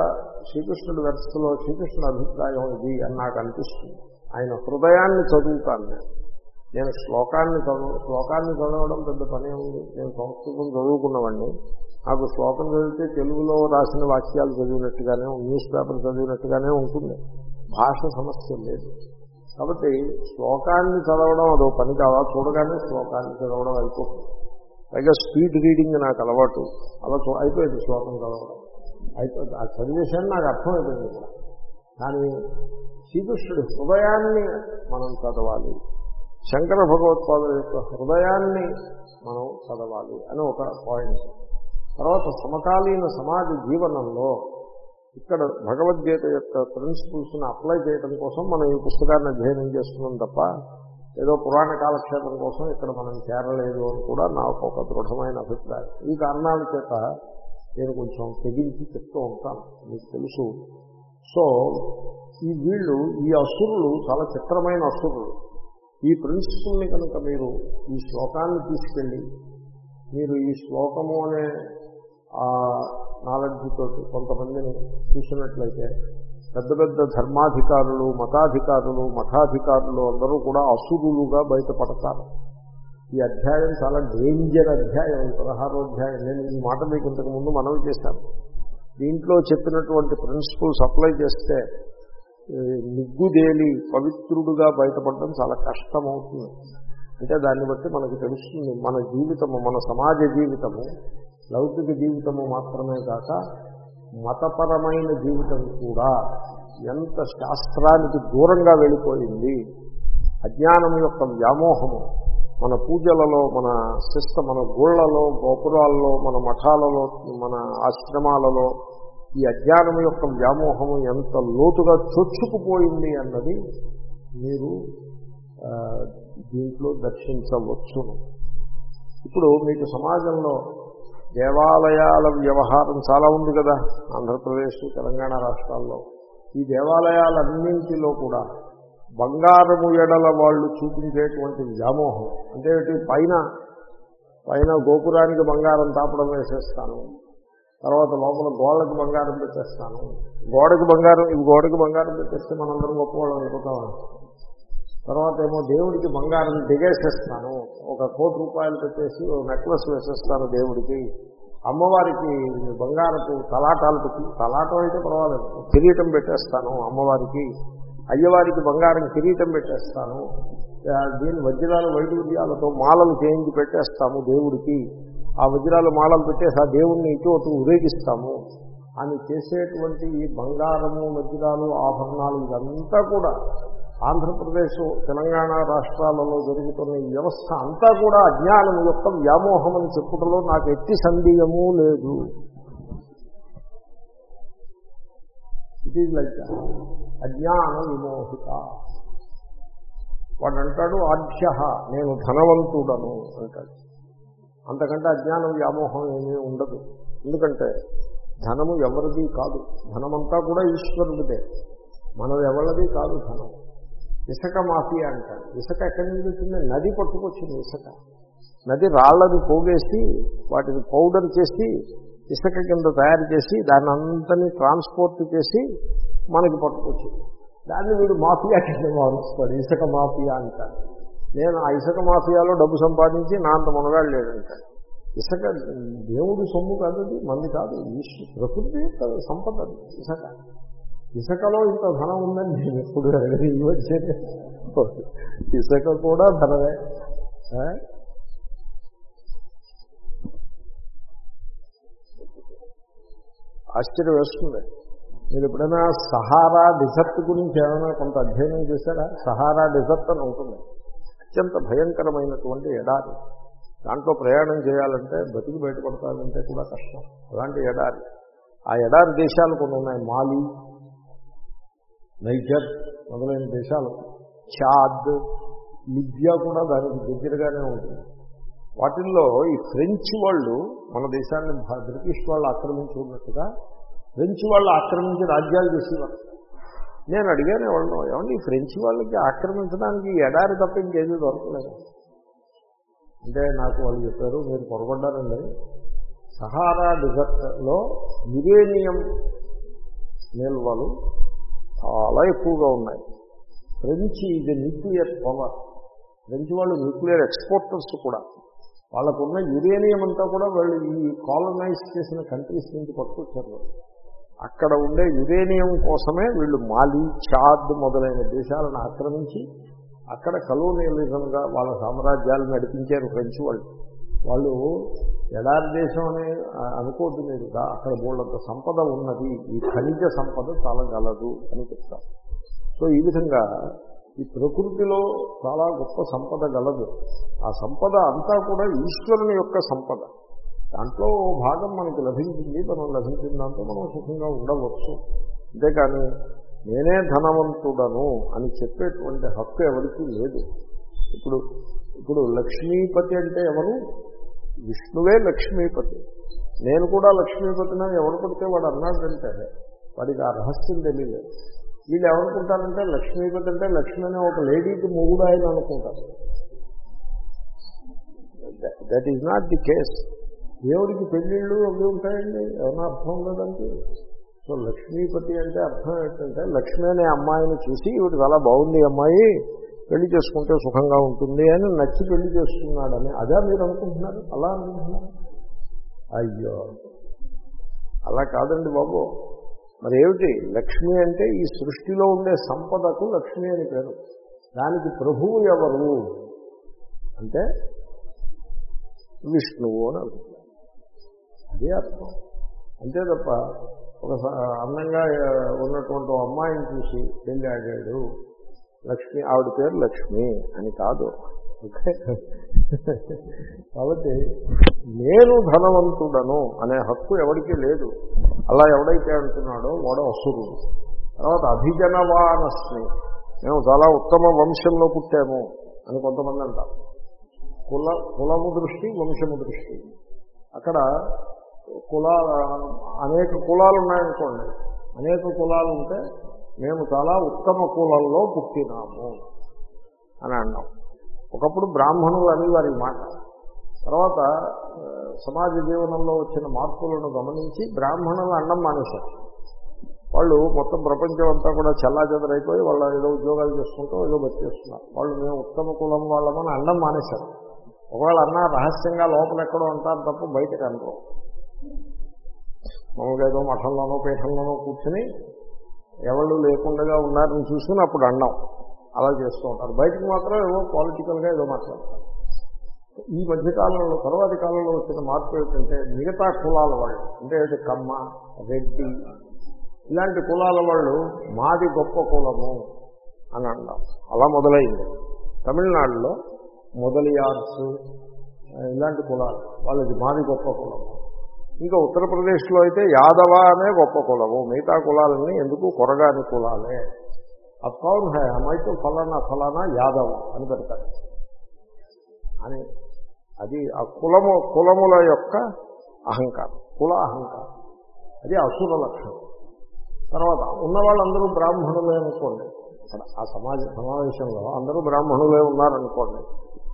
శ్రీకృష్ణుడి వెర్సలో శ్రీకృష్ణుడి అభిప్రాయం ఇది అని నాకు అనిపిస్తుంది. ఆయన హృదయాన్ని చదువుతాను నేను. నేను శ్లోకాన్ని చదువు శ్లోకాన్ని చదవడం పెద్ద పని ఉంది. నేను సంస్కృతం చదువుకున్నవాడిని నాకు శ్లోకం చదివితే తెలుగులో రాసిన వాక్యాలు చదివినట్టుగానే న్యూస్ పేపర్ చదివినట్టుగానే ఉంటుంది. భాష సమస్య లేదు. కాబట్టి శ్లోకాన్ని చదవడం అదో పని కావా చూడగానే శ్లోకాన్ని చదవడం అయిపోతుంది. పైగా స్పీడ్ రీడింగ్ నాకు అలవాటు. అలా అయిపోయింది శ్లోకం చదవడం. అయిపోయింది. ఆ చదివేశాన్ని నాకు అర్థమైపోయింది. కూడా కానీ శ్రీకృష్ణుడి హృదయాన్ని మనం చదవాలి. శంకర భగవత్పాదుల యొక్క హృదయాన్ని మనం చదవాలి అని ఒక పాయింట్ తర్వాత సమకాలీన సమాజ జీవనంలో ఇక్కడ భగవద్గీత యొక్క ప్రిన్సిపల్స్ని అప్లై చేయడం కోసం మనం ఈ పుస్తకాన్ని అధ్యయనం చేస్తున్నాం తప్ప ఏదో పురాణ కాలక్షేపం కోసం ఇక్కడ మనం చేరలేదు అని కూడా నాకు ఒక దృఢమైన అభిప్రాయం. ఈ కారణాల చేత నేను కొంచెం తెగించి చెప్తూ ఉంటాను మీకు తెలుసు. సో ఈ వీళ్ళు ఈ అసురులు చాలా చిత్రమైన అసురులు. ఈ ప్రిన్సిపల్ని కనుక మీరు ఈ శ్లోకాన్ని తీసుకెళ్ళి మీరు ఈ శ్లోకము అనే ఆ కొంతమందిని చూసినట్లయితే పెద్ద పెద్ద ధర్మాధికారులు మతాధికారులు మఠాధికారులు అందరూ కూడా అసురులుగా బయటపడతారు. ఈ అధ్యాయం చాలా డేంజర్ అధ్యాయం పదహారో అధ్యాయం. నేను ఈ మాట మీకు ఇంతకు ముందు మనవి చేశాను. దీంట్లో చెప్పినటువంటి ప్రిన్సిపల్స్ అప్లై చేస్తే నిగ్గుదేలి పవిత్రుడుగా బయటపడడం చాలా కష్టమవుతుంది. అంటే దాన్ని బట్టి మనకు తెలుస్తుంది మన జీవితము మన సమాజ జీవితము లౌకిక జీవితము మాత్రమే కాక మతపరమైన జీవితం కూడా ఎంత శాస్త్రానికి దూరంగా వెళ్ళిపోయింది. అజ్ఞానం యొక్క వ్యామోహము మన పూజలలో మన శిస్త మన గోళ్ళలో గోపురాల్లో మన మఠాలలో మన ఆశ్రమాలలో ఈ అజ్ఞానం యొక్క వ్యామోహము ఎంత లోతుగా చొచ్చుకుపోయింది అన్నది మీరు దీంట్లో దర్శించవచ్చును ఇప్పుడు మీకు సమాజంలో దేవాలయాల వ్యవహారం చాలా ఉంది కదా ఆంధ్రప్రదేశ్ తెలంగాణ రాష్ట్రాల్లో. ఈ దేవాలయాలన్నింటిలో కూడా బంగారము ఎడల వాళ్ళు చూపించేటువంటి వ్యామోహం. అంటే పైన పైన గోపురానికి బంగారం తాపడం వేసేస్తాను. తర్వాత లోపల గోడలకు బంగారం పెట్టేస్తాను. గోడకి బంగారం ఇవి గోడకి బంగారం పెట్టేస్తే మనందరం గొప్పవాళ్ళం అనుకుంటాం తర్వాత ఏమో దేవుడికి బంగారం దిగేసేస్తాను. ఒక కోటి రూపాయలు పెట్టేసి నెక్లెస్ వేసేస్తాను దేవుడికి. అమ్మవారికి బంగారపు తలాటాలు పెట్టి తలాటం అయితే పర్వాలేదు కిరీటం పెట్టేస్తాను అమ్మవారికి. అయ్యవారికి బంగారం కిరీటం పెట్టేస్తాను. దీని వజ్రాలు వైడూర్యాలతో మాలలు చేయించి పెట్టేస్తాము దేవుడికి. ఆ వజ్రాలు మాలలు పెట్టేసి ఆ దేవుణ్ణి ఇటు అటు ఊరేగిస్తాము అని చేసేటువంటి ఈ బంగారము వజ్రాలు ఆభరణాలు ఇదంతా కూడా ఆంధ్రప్రదేశ్ తెలంగాణ రాష్ట్రాలలో జరుగుతున్న ఈ వ్యవస్థ అంతా కూడా అజ్ఞానం యొక్క వ్యామోహం అని చెప్పుటలో నాకు ఎట్టి సందేహము లేదు. ఇట్ ఈజ్ లైక్ అజ్ఞాన విమోహిత. వాడు అంటాడు ఆఢ్య నేను ధనవంతుడను అంటాడు. అంతకంటే అజ్ఞానం వ్యామోహం ఏమీ ఉండదు. ఎందుకంటే ధనము ఎవరిది కాదు. ధనమంతా కూడా ఈశ్వరుడిదే. మనది ఎవరిది కాదు ధనం. ఇసుక మాఫియా అంటారు. ఇసుక ఎక్కడి నుంచి వచ్చింది? నది పట్టుకొచ్చింది ఇసుక. నది రాళ్ళని పోగేసి వాటిని పౌడర్ చేసి ఇసుక కింద తయారు చేసి దాన్ని అంతని ట్రాన్స్పోర్ట్ చేసి మనకి పట్టుకొచ్చింది. దాన్ని వీడు మాఫియా కింద మారుస్తారు. ఇసుక మాఫియా అంటారు. నేను ఆ ఇసుక మాఫియాలో డబ్బు సంపాదించి నా అంత మనగాడు లేడంటాడు ఇసుక దేవుడి సొమ్ము కాదు అది మంది కాదు. ప్రకృతి సంపద ఇసుక. ఇసుకలో ఇంత ధనం ఉందని నేను ఎప్పుడు అడగదు ఇసుక కూడా ధనమే. ఆశ్చర్యం వేస్తుంది. మీరు ఎప్పుడైనా సహారా డిజర్ట్ గురించి ఏమైనా కొంత అధ్యయనం చేశారా? సహారా డిజర్ట్ అని ఉంటుంది. అత్యంత భయంకరమైనటువంటి ఎడారి. దాంట్లో ప్రయాణం చేయాలంటే బతికి బయటపడతానంటే కూడా కష్టం. అలాంటి ఎడారి. ఆ ఎడారి దేశాలు కొన్ని ఉన్నాయి. మాలి నైజర్ మొదలైన దేశాలు. చాద్ లిబియా కూడా దానికి దగ్గరగానే ఉంటుంది. వాటిల్లో ఈ ఫ్రెంచ్ వాళ్ళు మన దేశాన్ని బ్రిటిష్ వాళ్ళు ఆక్రమించుకున్నట్టుగా ఫ్రెంచ్ వాళ్ళు ఆక్రమించి రాజ్యాలు చేసేవారు. నేను అడిగాను వాళ్ళు ఏమండి ఈ ఫ్రెంచ్ వాళ్ళకి ఆక్రమించడానికి ఎడారి తప్ప ఇంకేమీ దొరకలేదు. అంటే నాకు వాళ్ళు చెప్పారు మీరు పొరపడ్డారండి. సహారా డిజర్ట్లో యురేనియం నిల్వలు చాలా ఎక్కువగా ఉన్నాయి. ఫ్రెంచ్ ఇది న్యూక్లియర్ పవర్ ఫ్రెంచ్ వాళ్ళు న్యూక్లియర్ ఎక్స్పోర్టర్స్ కూడా. వాళ్ళకున్న యురేనియం అంతా కూడా వాళ్ళు ఈ కాలనైజ్ చేసిన కంట్రీస్ నుంచి పట్టుకొచ్చారు. వాళ్ళు. అక్కడ ఉండే యురేనియం కోసమే వీళ్ళు మాలి చాద్ మొదలైన దేశాలను ఆక్రమించి అక్కడ కలోనియలిజంగా వాళ్ళ సామ్రాజ్యాలను నడిపించారు ఫ్రెంచ్ వాళ్ళు. వాళ్ళు ఎడారి దేశం అనే అనుకోవద్దు మీరు. అక్కడ మూడంత సంపద ఉన్నది. ఈ ఖనిజ సంపద చాలా గలదు అని చెప్తారు. సో ఈ విధంగా ఈ ప్రకృతిలో చాలా గొప్ప సంపద గలదు. ఆ సంపద అంతా కూడా ఈశ్వరుని యొక్క సంపద. దాంట్లో భాగం మనకి లభించింది మనం లభించిన దాంతో మనం సుఖంగా ఉండవచ్చు. అంతేకాని నేనే ధనవంతుడను అని చెప్పేటువంటి హక్కు ఎవరికీ లేదు. ఇప్పుడు ఇప్పుడు లక్ష్మీపతి అంటే ఎవరు? విష్ణువే లక్ష్మీపతి. నేను కూడా లక్ష్మీపతిని ఎవరు పడితే వాడు అన్నాడంటే వాడికి ఆ రహస్యం తెలియలేదు వీళ్ళు ఏమనుకుంటారంటే లక్ష్మీపతి అంటే లక్ష్మి అనే ఒక లేడీకి మొగుడు ఆయన అనుకుంటారు. That is not the case దేవుడికి పెళ్ళిళ్ళు అవి ఉంటాయండి? ఏమన్నా అర్థం లేదండి సో లక్ష్మీపతి అంటే అర్థం ఏంటంటే లక్ష్మి అనే అమ్మాయిని చూసి ఇవిడు చాలా బాగుంది అమ్మాయి పెళ్ళి చేసుకుంటే సుఖంగా ఉంటుంది అని నచ్చి పెళ్ళి చేసుకున్నాడని అదే మీరు అనుకుంటున్నారు? అలా అనుకుంటున్నారు? అయ్యో! అలా కాదండి బాబు. మరి ఏమిటి? లక్ష్మి అంటే ఈ సృష్టిలో ఉండే సంపదకు లక్ష్మి అని పేరు. దానికి ప్రభువు ఎవరు? అంటే విష్ణువు అని అనుకుంటున్నారు. అదే అర్థం. అంతే తప్ప ఒక అందంగా ఉన్నటువంటి అమ్మాయిని చూసి పెళ్ళి ఆడాడు లక్ష్మి ఆవిడ పేరు లక్ష్మి అని కాదు. ఓకే? కాబట్టి నేను ధనవంతుడను అనే హక్కు ఎవరికీ లేదు. అలా ఎవడైతే అంటున్నాడో వాడు అసురుడు. తర్వాత అభిజనవానస్మి. మేము చాలా ఉత్తమ వంశంలో పుట్టాము అని కొంతమంది అంటారు. కుల కులము దృష్టి వంశము దృష్టి. అక్కడ కులాల అనేక కులాలు ఉన్నాయనుకోండి. అనేక కులాలు ఉంటే మేము చాలా ఉత్తమ కులంలో పుట్టినాము అని అన్నాం. ఒకప్పుడు బ్రాహ్మణులు అని వారి మాట. తర్వాత సమాజ జీవనంలో వచ్చిన మార్పులను గమనించి బ్రాహ్మణులు అండం మానేశారు. వాళ్ళు మొత్తం ప్రపంచం అంతా కూడా చెల్లాచెదరైపోయి వాళ్ళు ఏదో ఉద్యోగాలు చేసుకుంటూ ఏదో బతికేస్తున్నారు. వాళ్ళు మేము ఉత్తమ కులం వాళ్ళమని అండం మానేశారు. ఒకవేళ అన్నా రహస్యంగా లోపల ఎక్కడో అంటారు తప్ప బయటకు అనరు మామూలుగా ఏదో మఠంలోనో పీఠంలోనో కూర్చుని ఎవళ్ళు లేకుండా ఉన్నారని చూసుకుని అప్పుడు అన్నాం. అలా చేస్తూ ఉంటారు. బయటకు మాత్రం ఏదో పాలిటికల్గా ఏదో మాట్లాడతారు. ఈ మధ్య కాలంలో తర్వాతి కాలంలో వచ్చిన మార్పు ఏమిటంటే మిగతా కులాల వాళ్ళు అంటే ఏంటి కమ్మ రెడ్డి ఇలాంటి కులాల వాళ్ళు మాది గొప్ప కులము అని అంటాం అలా మొదలైంది. తమిళనాడులో మొదలియార్స్ ఇలాంటి కులాలు వాళ్ళది మాది గొప్ప కులము. ఇంకా ఉత్తరప్రదేశ్లో అయితే యాదవ అనే గొప్ప కులము. మిగతా కులాలని ఎందుకు కొరగాని కులాలే అబ్ కౌన్ హై ఫలానా ఫలానా యాదవ్ అని పెడతారు. అని అది ఆ కులము కులముల యొక్క అహంకారం కుల అహంకారం. అది అసుర లక్షణం. తర్వాత ఉన్న వాళ్ళందరూ బ్రాహ్మణులే అనుకోండి. అక్కడ ఆ సమాజ సమావేశంలో అందరూ బ్రాహ్మణులే ఉన్నారనుకోండి.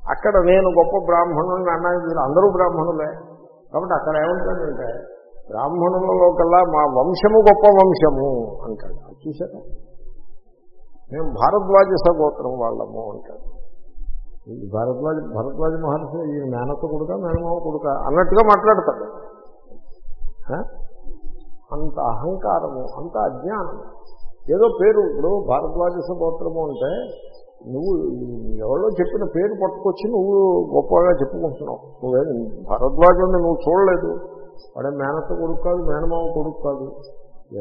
అక్కడ నేను గొప్ప బ్రాహ్మణుని అన్నాను మీరు అందరూ బ్రాహ్మణులే. కాబట్టి అక్కడ ఏమంటాడంటే బ్రాహ్మణులలో కల్లా మా వంశము గొప్ప వంశము అంటాడు చూసారా మేము భారద్వాజ సగోత్రం వాళ్ళము అంటాడు ఈ భారద్వాజ భరద్వాజ మహర్షి ఈ మేనత్త కొడుక మేనమావ కొడుక అన్నట్టుగా మాట్లాడతాడు అంత అహంకారము అంత అజ్ఞానము ఏదో పేరు ఇప్పుడు భారద్వాజ సగోత్రము అంటే నువ్వు ఎవరో చెప్పిన పేరు పట్టుకొచ్చి నువ్వు గొప్పగా చెప్పుకుంటున్నావు. నువ్వే భరద్వాజుని నువ్వు చూడలేదు. వాడే మేనత్త కొడుకు కాదు మేనమావ కొడుకు కాదు.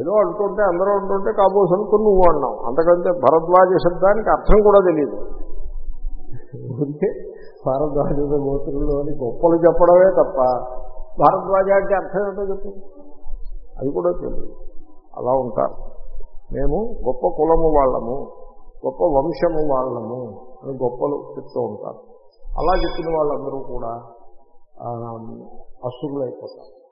ఏదో అంటుంటే అందరూ అంటుంటే కాబోసు అనుకుని నువ్వు అన్నావు. అంతకంటే భరద్వాజ శబ్దానికి అర్థం కూడా తెలియదు. ఊరికే భారద్వాజ అని గొప్పలు చెప్పడమే తప్ప భారద్వాజ అంటే అర్థం ఏంటో చెప్పు. అది కూడా తెలియదు. అలా ఉంటారు. మేము గొప్ప కులము వాళ్ళము. గొప్ప వంశము వాళ్ళము అని గొప్పలు చెప్తూ ఉంటారు. అలా చెప్పిన వాళ్ళందరూ కూడా అసురులైపోతారు.